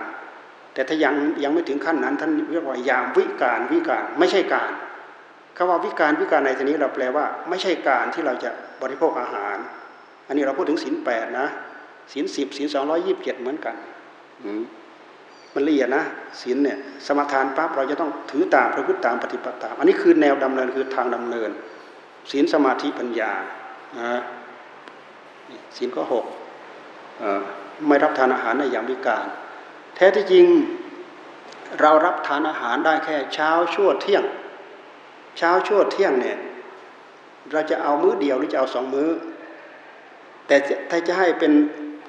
แต่ถ้ายังยังไม่ถึงขั้นนั้น ท่านเรียกว่ายามวิการวิการไม่ใช่การคำว่าวิการวิการในที่นี้เราแปลว่า ไม่ใช่การที่เราจะบริโภคอาหาร อันนี้เราพูดถึงศีลแปดนะศีลสิบศีลสองร้อยยี่สิบเจ็ดเหมือนกัน มันละเอียดนะศีลเนี่ยสมาทานปั๊บเราจะต้องถือตามประพฤติตามปฏิบัติตาม อันนี้คือแนวดำเนินคือทางดำเนินศีลสมาธิปัญญานะศีลก็หกไม่รับทานอาหารในยามวิการ แท้ที่จริงเรารับทานอาหารได้แค่เช้าชั่วเที่ยง เช้าชั่วเที่ยงเนี่ยเราจะเอามื้อเดียวหรือจะเอาสองมื้อ แต่ถ้าจะให้เป็น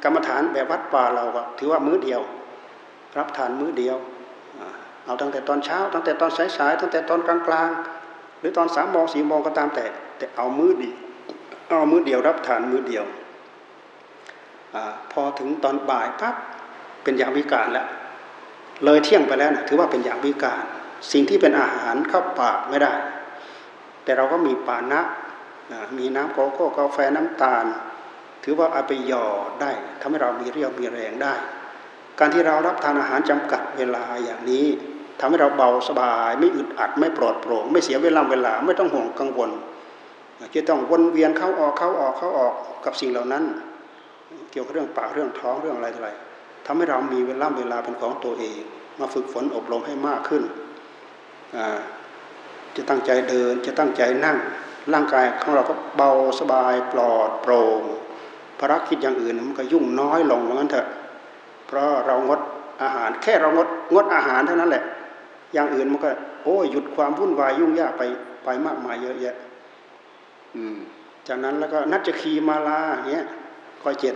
กรรมฐานแบบวัดป่าเราก็ถือว่ามื้อเดียว รับทานมื้อเดียว เอาตั้งแต่ตอนเช้า ตั้งแต่ตอนสายๆตั้งแต่ตอนกลางๆ หรือตอนสามโมงสี่โมงก็ตามแต่ แต่เอามื้อดีเอามื้อเดียวรับทานมื้อเดียวอพอถึงตอนบ่ายปั๊บเป็นยามวิการแล้ว เลยเที่ยงไปแล้วนะถือว่าเป็นยามวิการ สิ่งที่เป็นอาหารเข้าปากไม่ได้ แต่เราก็มีปานะมีน้ำโกโก้กาแฟน้ำตาล ถือว่าเอาไปหยอได้ทำให้เรามีเรี่ยวมีแรงได้ การที่เรารับทานอาหารจำกัดเวลาอย่างนี้ทำให้เราเบาสบาย ไม่อึดอัดไม่ปลอดโปร่งไม่เสียเวลาเวลาไม่ต้องห่วงกังวลจะต้องวนเวียนเข้าออกเข้าออกเข้าออกกับสิ่งเหล่านั้น เกี่ยวกับเรื่องปากเรื่องท้องเรื่องอะไรอะไรทำให้เรามีเวลาเวลาเป็นของตัวเอง มาฝึกฝนอบรมให้มากขึ้น จะตั้งใจเดินจะตั้งใจนั่ง ร่างกายของเราก็เบาสบายปลอดโปร่งภารกิจอย่างอื่นมันก็ยุ่งน้อยลงเหมือนกันเถอะ เพราะเรางดอาหาร แค่เรางดงดอาหารเท่านั้นแหละ อย่างอื่นมันก็ โอ้หยุดความวุ่นวายยุ่งยากไปไปมากมายเยอะแยะ อืม จากนั้นแล้วก็นัจจคีมาลาเนี้ยข้อเจ็ด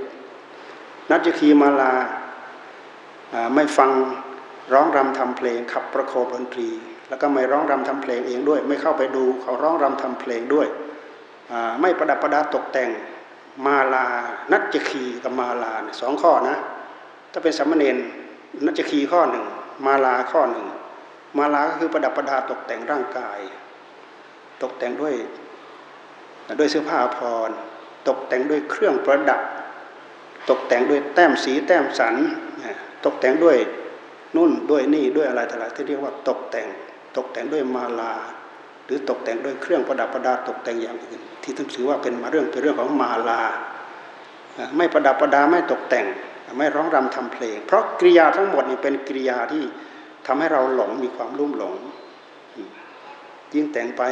นัจจคีมาลาไม่ฟังร้องรำทำเพลง ขับประโคมดนตรี แล้วก็ไม่ร้องรำทำเพลงเองด้วย ไม่เข้าไปดูเขาร้องรำทำเพลงด้วยไม่ประดับประดาตกแต่งมาลา นัจจคีกับมาลาสองข้อนะ ถ้าเป็นสามเณรนัจคีข้อหนึ่ง มาลาข้อหนึ่ง มาลาก็คือประดับประดาตกแต่งร่างกาย ตกแต่งด้วยด้วยเสื้อผ้าพรตกแต่งด้วยเครื่องประดับ ตกแต่งด้วยแต้มสีแต้มสัน ตกแต่งด้วยนุ่นด้วยนี่ด้วยอะไรต่างๆที่เรียกว่าตกแต่ง ตกแต่งด้วยมาลา หรือตกแต่งด้วยเครื่องประดับประดาตกแต่งอย่างอื่นที่ท่านถือว่าเป็นมาเรื่องเป็นเรื่องของมาลา ไม่ประดับประดาไม่ตกแต่ง ไม่ร้องรำทำเพลง เพราะกิริยาทั้งหมดนี่เป็นกิริยาที่ทำให้เราหลงมีความรุ่มหลง ยิ่งแต่งไป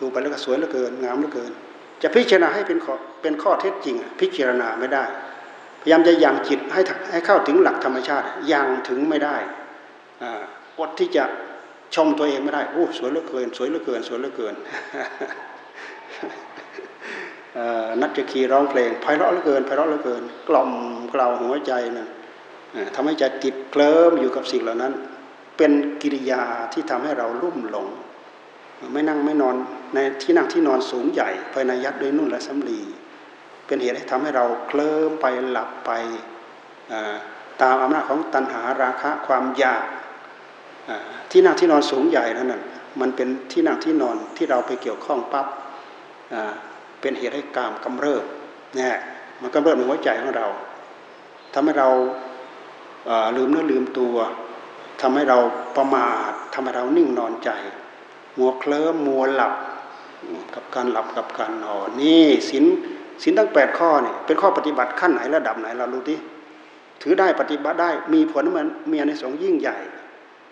ดูไปแล้วก็สวยเหลือเกินงามเหลือเกิน จะพิจารณาให้เป็นข้อเป็นข้อเท็จจริง พิจารณาไม่ได้ พยายามจะยังจิตให้ให้เข้าถึงหลักธรรมชาติยังถึงไม่ได้อดที่จะชมตัวเองไม่ได้โอ้สวยเหลือเกิน สวยเหลือเกิน สวยเหลือเกิน นัจะขี่ร้องเพลงไพเราะเหลือเกินไพเราะเหลือเกิน กล่อมกล่าวหัวใจนั่นทำให้ใจติดเคลิ้มอยู่กับสิ่งเหล่านั้น เป็นกิริยาที่ทำให้เราลุ่มหลง ไม่นั่งไม่นอนในที่นั่งที่นอนสูงใหญ่ภายในยัดด้วยนุ่นและสำลีเป็นเหตุให้ทำให้เราเคลิ้มไปหลับไปตามอำนาจของตัณหาราคะความอยากที่นั่งที่นอนสูงใหญ่นั้นมันเป็นที่นั่งที่นอนที่เราไปเกี่ยวข้องปั๊บ เป็นเหตุให้กามกำเริบเนี่ยมันกำเริบในหัวใจของเราทำให้เราลืมเนื้อลืมตัวทำให้เราประมาททำให้เรานิ่งนอนใจ มัวเคลิ้มมัวหลับกับการหลับกับการนอนนี่สินสินทั้งแปดข้อเนี่ยเป็นข้อปฏิบัติขั้นไหนระดับไหนเราดูที่ถือได้ปฏิบัติได้มีผลเหมือนมีในสงยิ่งใหญ่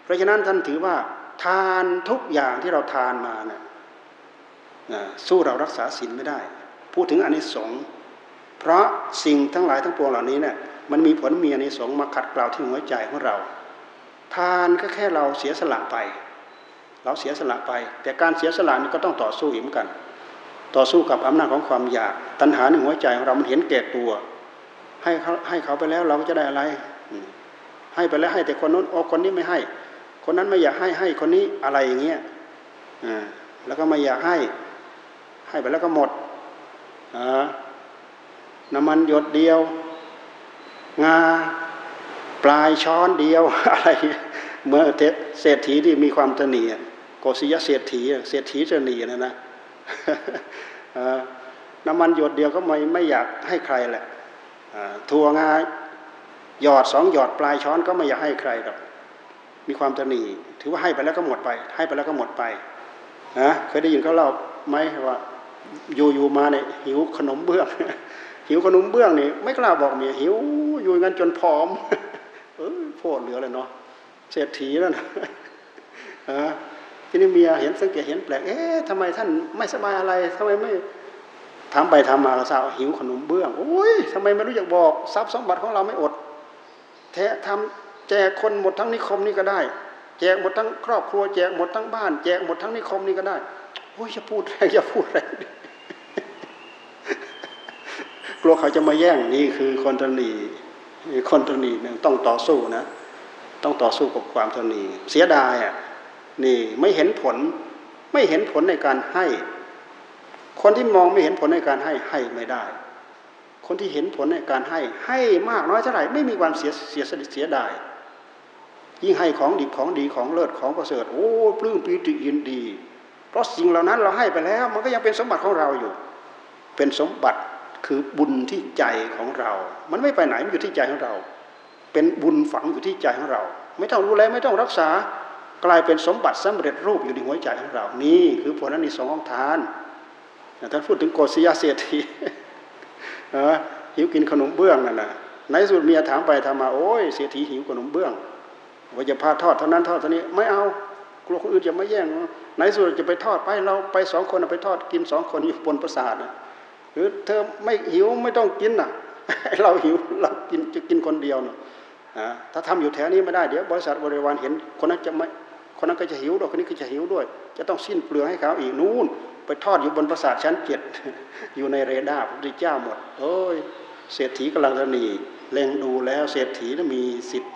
เพราะฉะนั้นท่านถือว่าทานทุกอย่างที่เราทานมาเนี่ย สู้เรารักษาศีลไม่ได้ พูดถึงอนิสงส์เพราะสิ่งทั้งหลายทั้งปวงเหล่านี้เนี่ยมันมีผลมีอนิสงส์มาขัดเกลาที่หัวใจของเรา ทานก็แค่เราเสียสละไป เราเสียสละไป แต่การเสียสละนี่ก็ต้องต่อสู้อีกเหมือนกัน ต่อสู้กับอำนาจของความอยาก ตัณหาในหัวใจของเรามันเห็นแก่ตัว ให้เขาให้เขาไปแล้วเราก็จะได้อะไร ให้ไปแล้วให้แต่คนนู้นโอ้คนนี้ไม่ให้ คนนั้นไม่อยากให้ให้คนนี้อะไรอย่างเงี้ยแล้วก็ไม่อยากให้ ให้ไปแล้วก็หมดน้ำมันหยดเดียว งาปลายช้อนเดียวอะไรเมื่อเศรษฐีที่มีความตนีโกศิยะเศรษฐีเศรษฐีตนีนะนะน้ำมันหยดเดียวก็ไม่ไม่อยากให้ใครแหละทัวงาหยอดสองหยอดปลายช้อนก็ไม่อยากให้ใครหรอกมีความตนีถือว่าให้ไปแล้วก็หมดไป ให้ไปแล้วก็หมดไปนะเคยได้ยินเขาเล่าไหมว่า อยู่อยู่มาเนี่ยหิวขนมเบื้อง หิวขนมเบื้องนี่ไม่กล้าบอกเมียหิวอยู่งั้นจนผอม เออโพดเหลือเลยเนาะเศรษฐีแล้วนะทีนี้เมียเห็นสังเกตเห็นแปลกเอ๊ะทำไมท่านไม่สบายอะไรทำไมไม่ทำไปทำมาก็ทราบหิวขนมเบื้องโอ้ยทำไมไม่รู้จักบอกทรัพย์สมบัติของเราไม่อด แท้ทำแจกคนหมดทั้งนิคมนี่ก็ได้ แจกหมดทั้งครอบครัว แจกหมดทั้งบ้าน แจกหมดทั้งนิคมนี่ก็ได้ โอ้ยจะพูดอะไรจะพูดอะไรกลัวเขาจะมาแย่งนี่คือคนตนีคนตนีหนึ่งต้องต่อสู้นะ ต้องต่อสู้กับความตนีเสียดายอะนี่ไม่เห็นผลไม่เห็นผลในการให้ คนที่มองไม่เห็นผลในการให้ให้ไม่ได้ คนที่เห็นผลในการให้ให้มากน้อยเท่าไหร่ไม่มีความเสียเสียสิเสียดายยิ่งให้ของดีของดีของเลิศของประเสริฐโอ้ปลื้มปีติยินดี เพราะสิ่งเหล่านั้นเราให้ไปแล้ว มันก็ยังเป็นสมบัติของเราอยู่ เป็นสมบัติคือบุญที่ใจของเรา มันไม่ไปไหนมันอยู่ที่ใจของเรา เป็นบุญฝังอยู่ที่ใจของเรา ไม่ต้องรู้แลไม่ต้องรักษา กลายเป็นสมบัติสำเร็จรูปอยู่ในหัวใจของเรา นี่คือผลนั้นในสองของทานท่านพูดถึงโกศยาเศรษฐีหิวกินขนมเบื้องนั่นนะในสุดเมียถามไปถามมาโอ้ยเศรษฐีหิวขนมเบื้องว่าจะพาทอดเท่านั้นทอดเท่านี้ไม่เอากลัวคนอื่นจะไม่แย่ง ในสุดจะไปทอดไปเราไปสองคนไปทอดกินสองคนอยู่บนปราสาทหรือเธอไม่หิวไม่ต้องกินน่ะเราหิวเรากินจะกินคนเดียวนะถ้าทำอยู่แถวนี้ไม่ได้เดี๋ยวบริษัทบริวารเห็นคนนั้นจะไม่คนนั้นก็จะหิวด้วยคนนี้ก็จะหิวด้วย จะต้องสิ้นเปลืองให้เขาอีกนู่น ไปทอดอยู่บนปราสาทชั้นเจ็ดอยู่ในเรดาร์พระพุทธเจ้าหมดโอ้ยเศรษฐีกำลังจะหนีเล็งดูแล้วเศรษฐีมีสิทธิ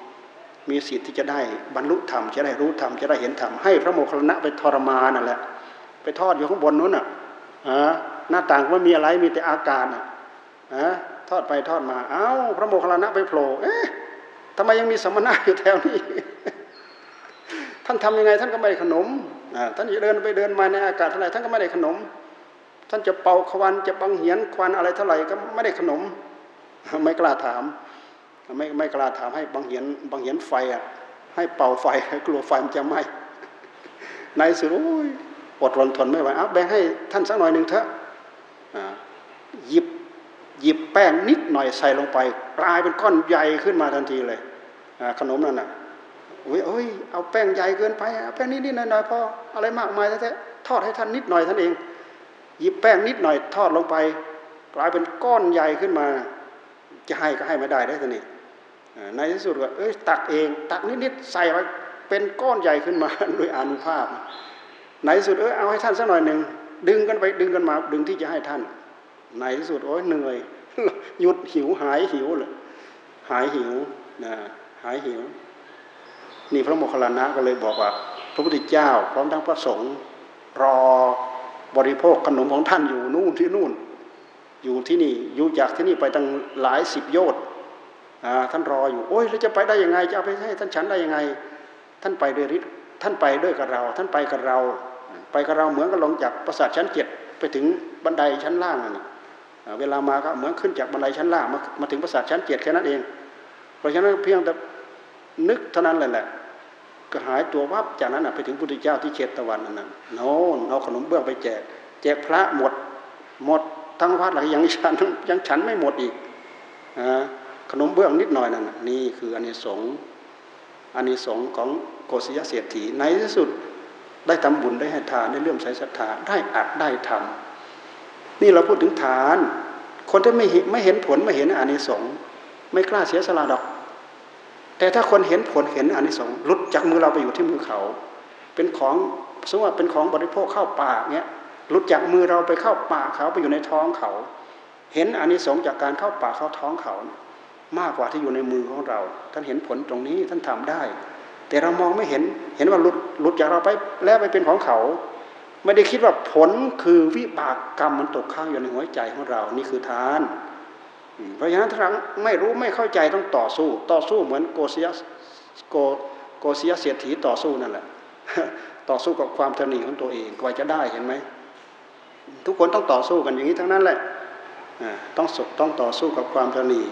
มีสิทธิ์ที่จะได้บรรลุธรรมจะได้รู้ธรรมจะได้เห็นธรรมให้พระโมคคัลลนะไปทรมานนั่นแหละไปทอดอยู่ข้างบนนู้นอะหน้าต่างไม่มีอะไรมีแต่อากาศอะทอดไปทอดมาเอ้าพระโมคคัลลานะไปโผล่เอ๊ะทำไมยังมีสมณะอยู่แถวนี้ ท่านทำยังไงท่านก็ไม่ได้ขนมท่านจะเดินไปเดินมาในอากาศเท่าไหร่ท่านก็ไม่ได้ขนม ท่านจะเป่าควันจะบังเหียนควันอะไรเท่าไหร่ก็ไม่ได้ขนม ไม่กล้าถาม ไม่ไม่กล้าถามให้บังเหียนบังเหียนไฟอะให้เป่าไฟกลัวไฟมันจะไหม้ในสุดอดรนทนไม่ไหวเอาแบ่งให้ท่านสักหน่อยหนึ่งเถอะหยิบหยิบแป้งนิดหน่อยใส่ลงไป กลายเป็นก้อนใหญ่ขึ้นมาทันทีเลยขนมนั่นน่ะโอ้ยโอ้ยเอาแป้งใหญ่เกินไปเอาแป้งนิดนิดหน่อยหน่อยพออะไรมากมายแท้ๆทอดให้ท่านนิดหน่อยท่านเอง หยิบแป้งนิดหน่อยทอดลงไป กลายเป็นก้อนใหญ่ขึ้นมา จะให้ก็ให้ไม่ได้ได้ท่านี้ ในที่สุดก็เอ้ยตักเอง ตักนิดๆใส่ไว้เป็นก้อนใหญ่ขึ้นมาด้วยอนุภาพ ในที่สุดเออเอาให้ท่านสักหน่อยหนึ่งดึงกันไปดึงกันมาดึงที่จะให้ท่าน ในที่สุดโอ้ยเหนื่อยหยุดหิวหายหิวเลยหายหิวนะหายหิว นี่พระโมคคัลลานะก็เลยบอกว่า พระพุทธเจ้า พร้อมทั้งพระสงฆ์รอบริโภคขนมของท่านอยู่นู่นที่นู่น อยู่ที่นี่อยู่จากที่นี่ไปตั้งหลายสิบโยชน์ ท่านรออยู่โอ้ยแล้วจะไปได้ยังไง จะเอาไปให้ท่านฉันได้ยังไง ท่านไปด้วยฤทธิ์ท่านไปด้วยกับเรา ท่านไปกับเรา ไปกับเราเหมือนกับลงจากปราสาทชั้นเจ็ดไปถึงบันไดชั้นล่างนี่เวลามาก็เหมือนขึ้นจากบันไดชั้นล่างมามาถึงปราสาทชั้นเจ็ดแค่นั้นเอง เพราะฉะนั้นเพียงแต่นึกเท่านั้นแหละก็หายตัววับจากนั้นไปถึงพุทธเจ้าที่เชตตะวันนั่นน่ะโน่นเอาขนมเบื้องไปแจก แจกพระหมดหมดทั้งวัดหลักยังฉันยังฉันไม่หมดอีกอ่า ขนมเบื้องนิดหน่อยนั่นนี่คืออันนี้สงอันนี้สงของโกศยเศรษฐีในที่สุดได้ทำบุญได้ให้ทานได้เลื่อมใสศรัทธาได้อัดได้ทำนี่เราพูดถึงฐาน คนที่ไม่ไม่เห็นผลไม่เห็นอานิสงส์ไม่กล้าเสียสละดอก แต่ถ้าคนเห็นผลเห็นอานิสงส์ลุดจากมือเราไปอยู่ที่มือเขา เป็นของสมมติว่าเป็นของบริโภคเข้าปากเนี้ยลุดจากมือเราไปเข้าปากเขาไปอยู่ในท้องเขา เห็นอานิสงส์จากการเข้าปากเข้าท้องเขา มากกว่าที่อยู่ในมือของเรา ท่านเห็นผลตรงนี้ท่านทำได้ แต่เรามองไม่เห็นเห็นว่าหลุดหลุดจากเราไปแล้วไปเป็นของเขา ไม่ได้คิดว่าผลคือวิบากกรรมมันตกค้างอยู่ในหัวใจของเรา นี่คือทาน เพราะฉะนั้นถ้าเราไม่รู้ไม่เข้าใจต้องต่อสู้ ต่อสู้เหมือนโกศยโกโกศยเสียถีต่อสู้นั่นแหละต่อสู้กับความเทนีของตัวเองกว่าจะได้เห็นไหมทุกคนต้องต่อสู้กันอย่างนี้ทั้งนั้นแหละต้องสต้องต่อสู้กับความตนี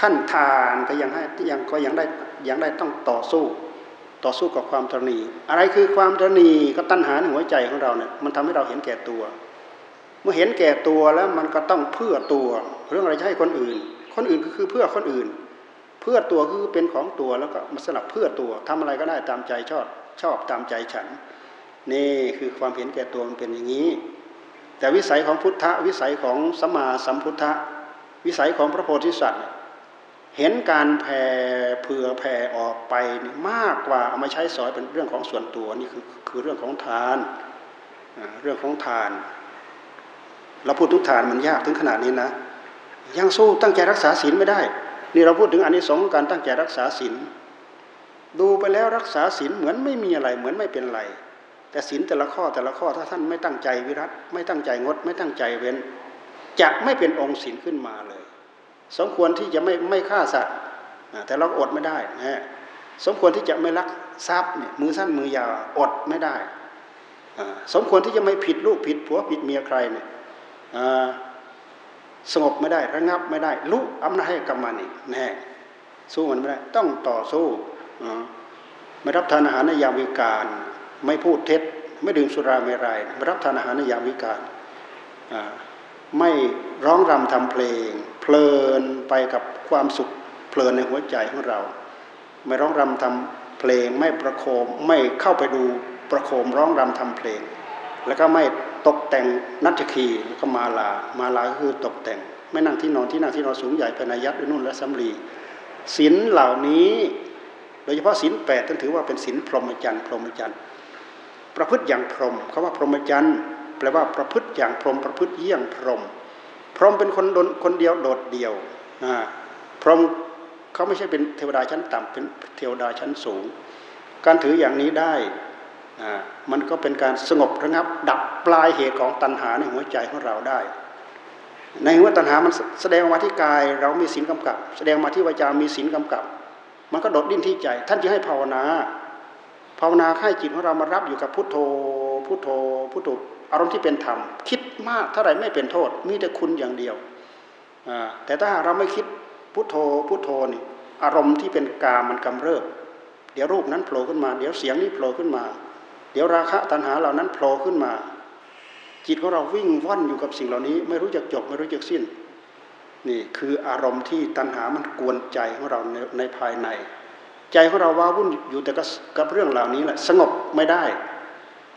ขั้นทานก็ยังให้ยังก็ยังได้ยังได้ต้องต่อสู้ ต่อสู้กับความตนีอะไรคือความตนีก็ตัณหาในหัวใจของเราเนี่ยมันทำให้เราเห็นแก่ตัว เมื่อเห็นแก่ตัวแล้วมันก็ต้องเพื่อตัว เรื่องอะไรจะให้คนอื่น คนอื่นก็คือเพื่อคนอื่น เพื่อตัวคือเป็นของตัวแล้วก็มาสลับเพื่อตัวทำอะไรก็ได้ตามใจชอบชอบตามใจฉัน นี่คือความเห็นแก่ตัวมันเป็นอย่างนี้ แต่วิสัยของพุทธะวิสัยของสัมมาสัมพุทธะวิสัยของพระโพธิสัตว์ เห็นการแผ่เผื่อแผ่ออกไปมากกว่าเอามาใช้สอยเป็นเรื่องของส่วนตัวนี่คือคือเรื่องของทานเรื่องของทานเราพูดทุกทานมันยากถึงขนาดนี้นะ ยังสู้ตั้งใจรักษาศีลไม่ได้ นี่เราพูดถึงอันนี้สองการตั้งใจรักษาศีลดูไปแล้วรักษาศีลเหมือนไม่มีอะไรเหมือนไม่เป็นไร แต่ศีลแต่ละข้อแต่ละข้อถ้าท่านไม่ตั้งใจวิรัตไม่ตั้งใจงด ไม่ตั้งใจเว้น จะไม่เป็นองค์ศีลขึ้นมาเลย สมควรที่จะไม่ไม่ฆ่าสัตว์แต่เราอดไม่ได้นะสมควรที่จะไม่ลักทรัพย์เนี่ยมือสั้นมือยาวอดไม่ได้ สมควรที่จะไม่ผิดลูกผิดผัวผิดเมียใครเนี่ยสงบไม่ได้ระงับไม่ได้ลุกอำนาจให้กรรมันอีกแน่สู้มันไม่ได้ ต้องต่อสู้ไม่รับทานอาหารในยามวิการ ไม่พูดเท็จ ไม่ดื่มสุราเมรัยไม่รับทานอาหารในยามวิการไม่ร้องรำทำเพลง ลินไปกับความสุขเพลินในหัวใจของเรา ไม่ร้องรำทำเพลงไม่ประโคมไม่เข้าไปดูประโคมร้องรำทำเพลง แล้วก็ไม่ตกแต่งนัชคีแล้วก็มาลา มาลาก็คือตกแต่ง ไม่นั่งที่นอนที่นั่งที่นอนสูงใหญ่เป็นอายัดด้วยนุ่นและสำลีศีลเหล่านี้โดยเฉพาะศีลแปดท่านถือว่าเป็นศีลพรหมจรรย์พรหมจรรย์ประพฤติอย่างพรหมคาว่าพรหมจรรย์แปลว่าประพฤติอย่างพรหมประพฤติเยี่ยงพรหม พรหมเป็นคนดนคนเดียวโดดเดี่ยวนะพรหมเขาไม่ใช่เป็นเทวดาชั้นต่ำเป็นเทวดาชั้นสูง การถืออย่างนี้ได้มันก็เป็นการสงบระงับ ดับปลายเหตุของตัณหาในหัวใจของเราได้ ในหัวตัณหามันแสดงมาที่กายเรามีศีลกำกับ แสดงมาที่วาจามีศีลกำกับ มันก็โดดดิ้นที่ใจ ท่านจะให้ภาวนา ภาวนาให้จิตของเรามารับอยู่กับพุทโธพุทโธพุทโธ อารมณ์ที่เป็นธรรม คิดมากเท่าไหร่ไม่เป็นโทษ มีแต่คุณอย่างเดียว แต่ถ้าเราไม่คิดพุทโธพุทโธนี่อารมณ์ที่เป็นกามันกำเริบ เดี๋ยวรูปนั้นโผล่ขึ้นมา เดี๋ยวเสียงนี้โผล่ขึ้นมา เดี๋ยวราคะตัณหาเหล่านั้นโผล่ขึ้นมา จิตของเราวิ่งว่อนอยู่กับสิ่งเหล่านี้ ไม่รู้จักจบไม่รู้จักสิ้น นี่คืออารมณ์ที่ตัณหามันกวนใจของเราในในภายใน ใจของเราว้าวุ่นอยู่แต่กับเรื่องเหล่านี้แหละสงบไม่ได้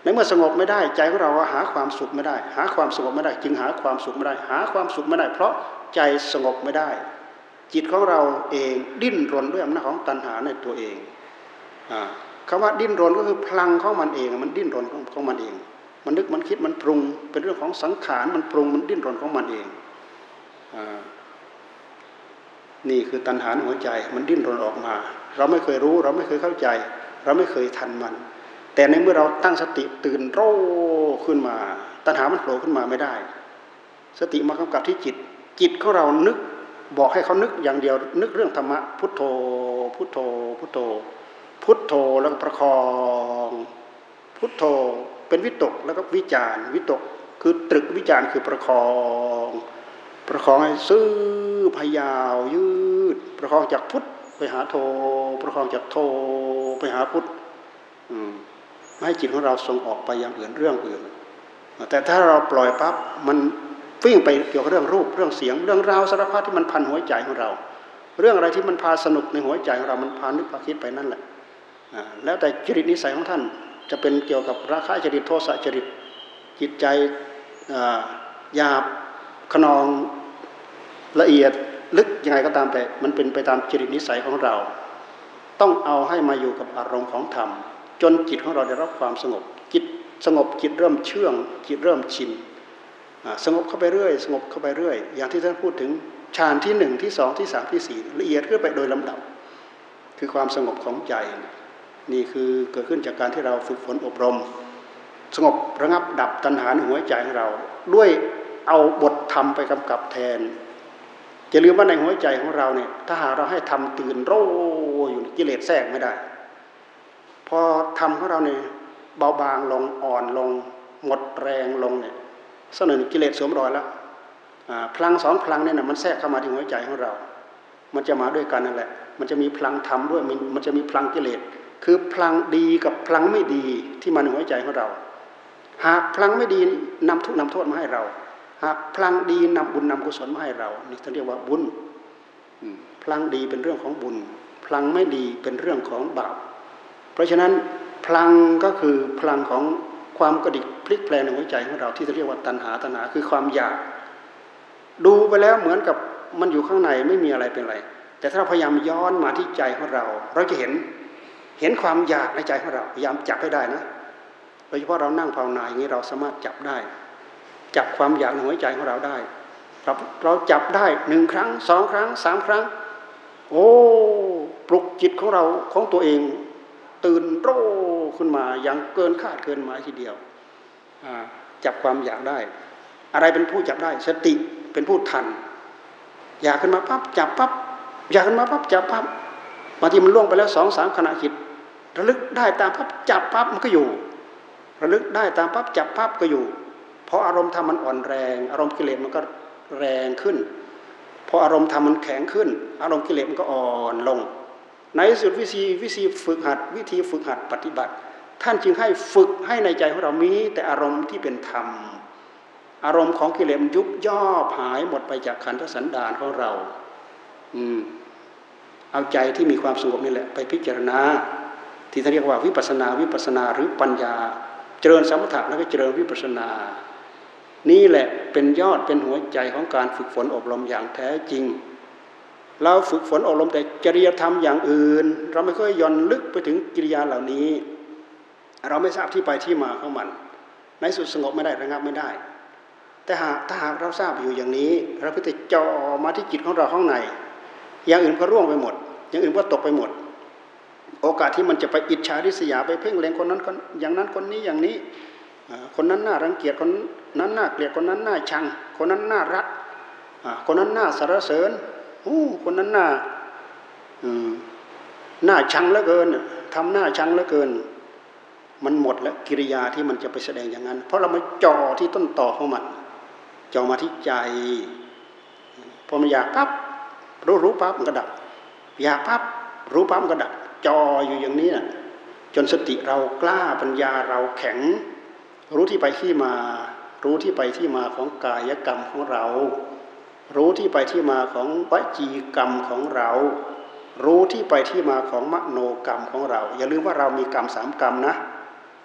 ในเมื่อสงบไม่ได้ใจของเราหาความสุขไม่ได้ หาความสงบไม่ได้ จึงหาความสุขไม่ได้ หาความสุขไม่ได้ เพราะใจสงบไม่ได้ จิตของเราเองดิ้นรนด้วยอำนาจของตัณหาในตัวเองอ่าคำว่าดิ้นรนก็คือพลังของมันเองมันดิ้นรนของมันเอง มันนึกมันคิดมันปรุง เป็นเรื่องของสังขารมันปรุงมันดิ้นรนของมันเองอนี่คือตัณหาหัวใจ มันดิ้นรนออกมา เราไม่เคยรู้ เราไม่เคยเข้าใจ เราไม่เคยทันมัน แต่ในเมื่อเราตั้งสติตื่นโร่ขึ้นมา ตัณหามันโผล่ขึ้นมาไม่ได้ สติมากำกับที่จิต จิตของเรานึกบอกให้เขานึกอย่างเดียว นึกเรื่องธรรมะพุทโธ พุทโธ พุทโธ พุทโธแล้วก็ประคอง พุทโธเป็นวิตกแล้วก็วิจารวิตก คือตรึกวิจารคือประคอง ประคองให้ซื่อพยาวยืด ประคองจากพุทไปหาโธประคองจากโธไปหาพุทอืม ไม่ให้จิตของเราส่งออกไปอย่างอื่นเรื่องอื่น แต่ถ้าเราปล่อยปั๊บมันวิ่งไปเกี่ยวกับเรื่องรูปเรื่องเสียง เรื่องราวสารพัดที่มันพันหัวใจของเรา เรื่องอะไรที่มันพาสนุกในหัวใจของเรา มันพานึกพาคิดไปนั่นแหละแล้วแต่จริตนิสัยของท่านจะเป็นเกี่ยวกับราคะจริตโทสะจริตจิตใจหยาบขนองละเอียดลึกยังไงก็ตามแต่ มันเป็นไปตามจริตนิสัยของเรา ต้องเอาให้มาอยู่กับอารมณ์ของธรรม จนจิตของเราได้รับความสงบจิตสงบจิตเริ่มเชื่องจิตเริ่มชินสงบเข้าไปเรื่อยสงบเข้าไปเรื่อย อย่างที่ท่านพูดถึงฌานที่หนึ่งที่สองที่สามที่สี่ละเอียดขึ้นไปโดยลำดับ คือความสงบของใจ นี่คือเกิดขึ้นจากการที่เราฝึกฝนอบรม สงบระงับดับตัณหาในหัวใจของเรา ด้วยเอาบทธรรมไปกำกับแทนจะลืมว่าในหัวใจของเราเนี่ยถ้าหากเราให้ทำตื่นโรอยู่กิเลสแทรกไม่ได้ พอทำของเราเนี่ยเบาบางลงอ่อนลง หมดแรงลงเนี่ยสักหนึ่งกิเลสสวมรอยแล้วพลังสองพลังเนี่ยนะมันแทรกเข้ามาที่หัวใจของเรา มันจะมาด้วยกันนั่นแหละ มันจะมีพลังธรรมด้วยมันจะมีพลังกิเลสคือพลังดีกับพลังไม่ดีที่มาในหัวใจของเรา หากพลังไม่ดีนำทุกนำโทษมาให้เรา หากพลังดีนำบุญนำกุศลมาให้เรานี่ท่านเรียกว่าบุญพลังดีเป็นเรื่องของบุญ พลังไม่ดีเป็นเรื่องของบาป เพราะฉะนั้นพลังก็คือพลังของความกระดิกพลิกแปลงในหัวใจของเราที่เรียกว่าตัณหาตัณหาคือความอยาก ดูไปแล้วเหมือนกับมันอยู่ข้างในไม่มีอะไรเป็นไร แต่ถ้าเราพยายามย้อนมาที่ใจของเรา เราจะเห็นเห็นความอยากในใจของเราพยายามจับให้ได้นะโดยเฉพาะเรานั่งภาวนาอย่างนี้เราสามารถจับได้ จับความอยากในหัวใจของเราได้เราเราจับได้หนึ่งครั้งสองครั้งสามครั้ง โอ้ปลุกจิตของเราของตัวเอง ตื่นโรขึ้นมาอย่างเกินคาดเกินหมายทีเดียวจับความอยากได้ อะไรเป็นผู้จับได้ สติเป็นผู้ทัน อยากขึ้นมาปั๊บจับปั๊บอยากขึ้นมาปั๊บจับปั๊บบางทีมันล่วงไปแล้วสองสามขณะจิตระลึกได้ตามปั๊บจับปั๊บมันก็อยู่ ระลึกได้ตามปั๊บจับปั๊บก็อยู่ เพราะอารมณ์ธรรมมันอ่อนแรง อารมณ์กิเลสมันก็แรงขึ้นพออารมณ์ธรรมมันแข็งขึ้น อารมณ์กิเลสมันก็อ่อนลง ในสุดวิธีวิธีฝึกหัด วิธีฝึกหัดปฏิบัติ ท่านจึงให้ฝึกให้ในใจของเรามีแต่อารมณ์ที่เป็นธรรม อารมณ์ของกิเลสยุบย่อหายหมดไปจากขันธสันดานของเรา อืมเอาใจที่มีความสงบนี่แหละไปพิจารณา ที่เขานเรียกว่าวิปัสนาวิปัสนาหรือปัญญา เจริญสมถะแล้วก็เจริญวิปัสนา นี่แหละเป็นยอดเป็นหัวใจของการฝึกฝนอบรมอย่างแท้จริง เราฝึกฝนอบรมแต่จริยธรรมอย่างอื่น เราไม่ค่อยย่อนลึกไปถึงกิริยาเหล่านี้ เราไม่ทราบที่ไปที่มาของมัน ในสุดสงบไม่ได้ระงับไม่ได้ แต่หากถ้าหากเราทราบอยู่อย่างนี้ เราก็จะจ่อมาที่จิตของเราข้างใน อย่างอื่นก็ร่วงไปหมด อย่างอื่นก็ตกไปหมด โอกาสที่มันจะไปอิจฉาริษยาไปเพ่งเล็งคนนั้นคนอย่างนั้นคนนี้อย่างนี้ คนนั้นน่ารังเกียจคนนั้นน่าเกลียดคนนั้นน่าชัง คนนั้นน่ารักคนนั้นน่าสรรเสริญ โอ้คนนั้นน่าหน้าชังเหลือเกินทำหน้าชังเหลือเกิน มันหมดแล้วกิริยาที่มันจะไปแสดงอย่างนั้น เพราะเรามาจ่อที่ต้นต่อของมันจ่อมาที่ใจพอมันอยากปั๊บรู้รู้ปั๊บมันก็ดับ อยากปั๊บรู้ปั๊บมันก็ดับจ่ออยู่อย่างนี้นะจนสติเรากล้าปัญญาเราแข็ง รู้ที่ไปที่มา รู้ที่ไปที่มาของกายกรรมของเรา รู้ที่ไปที่มาของวจีกรรมของเรา รู้ที่ไปที่มาของมโนกรรมของเรา อย่าลืมว่าเรามีกรรมสามกรรมนะ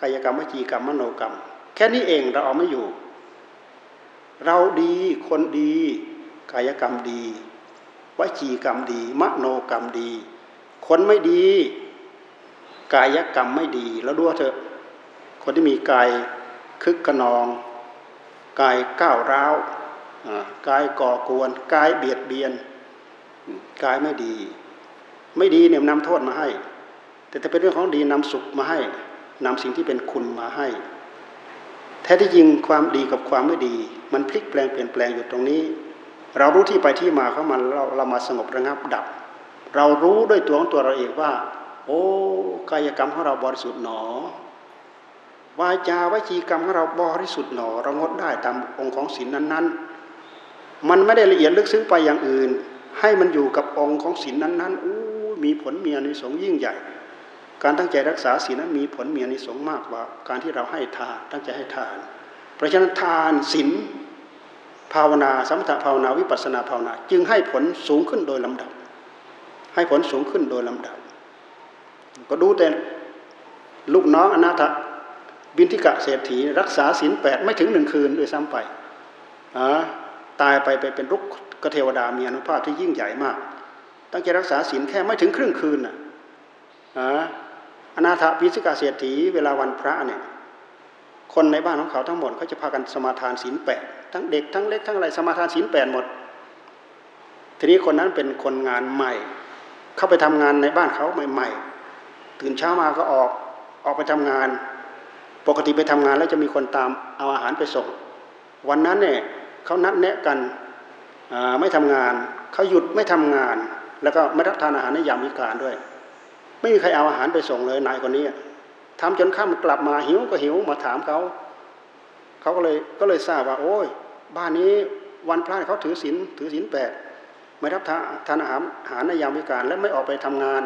กายกรรมวจีกรรมมโนกรรม แค่นี้เองเราเอาไม่อยู่ เราดีคนดี กายกรรมดีวจีกรรมดี มโนกรรมดี คนไม่ดี กายกรรมไม่ดี แล้วดูเถอะ คนที่มีกายคึกขนอง กายก้าวร้าว กายก่อกวนกายเบียดเบียนกายไม่ดี ไม่ดีเนี่ยนำโทษมาให้ แต่ถ้าเป็นเรื่องของดีนำสุขมาให้นำสิ่งที่เป็นคุณมาให้ แท้ที่จริงความดีกับความไม่ดี มันพลิกแปลงเปลี่ยนแปลงอยู่ตรงนี้ เรารู้ที่ไปที่มาของมันเราเรามาสงบระงับดับ เรารู้ด้วยตัวของตัวเราเองว่า โอ้กายกรรมของเราบริสุทธิ์หนอวาจาวจีกรรมของเราบริสุทธิ์หนอเรางดได้ตามองค์ของศีลนั้นๆ มันไม่ได้ละเอียดลึกซึ้งไปอย่างอื่น ให้มันอยู่กับองค์ของศีลนั้นๆอู้มีผลมีอนิสงส์ยิ่งใหญ่ การตั้งใจรักษาศีลนั้นมีผลมีอนิสงส์มากกว่า การที่เราให้ทานตั้งใจให้ทาน เพราะฉะนั้นทานศีลภาวนาสมถภาวนาวิปัสนาภาวนา จึงให้ผลสูงขึ้นโดยลำดับ ให้ผลสูงขึ้นโดยลำดับ ก็ดูแต่ลูกน้องอนาถบินทิกะเศรษฐี รักษาศีลแปดไม่ถึงหนึ่งคืนด้วยซ้ำไปอ่า ตายไปไปเป็นรุกกเทวดามีอนุภาพที่ยิ่งใหญ่มาก ตั้งใจรักษาศีลแค่ไม่ถึงครึ่งคืนน่ะอนาถปิสิกาเสียถีเวลาวันพระเนี่ยคนในบ้านของเขาทั้งหมดเขาจะพากันสมาทานศีลแปดทั้งเด็กทั้งเล็กทั้งอะไรสมาทานศีลแปดหมด ทีนี้คนนั้นเป็นคนงานใหม่ เข้าไปทำงานในบ้านเขาใหม่ๆ ตื่นเช้ามาก็ออกออกไปทำงาน ปกติไปทำงานแล้วจะมีคนตามเอาอาหารไปส่ง วันนั้นเนี่ย เขานัดแนะกันไม่ทำงาน เขาหยุดไม่ทำงาน แล้วก็ไม่รับทานอาหารในยามวิการด้วย ไม่มีใครเอาอาหารไปส่งเลยนายคนนี้ทำจนข้ามกลับมาหิวก็หิวมาถามเขา เขาก็เลยก็เลยทราบว่า โอ้ย บ้านนี้วันพระเขาถือศีลถือศีลแปดไม่รับทานอาหารอาหารในยามวิการและไม่ออกไปทำงาน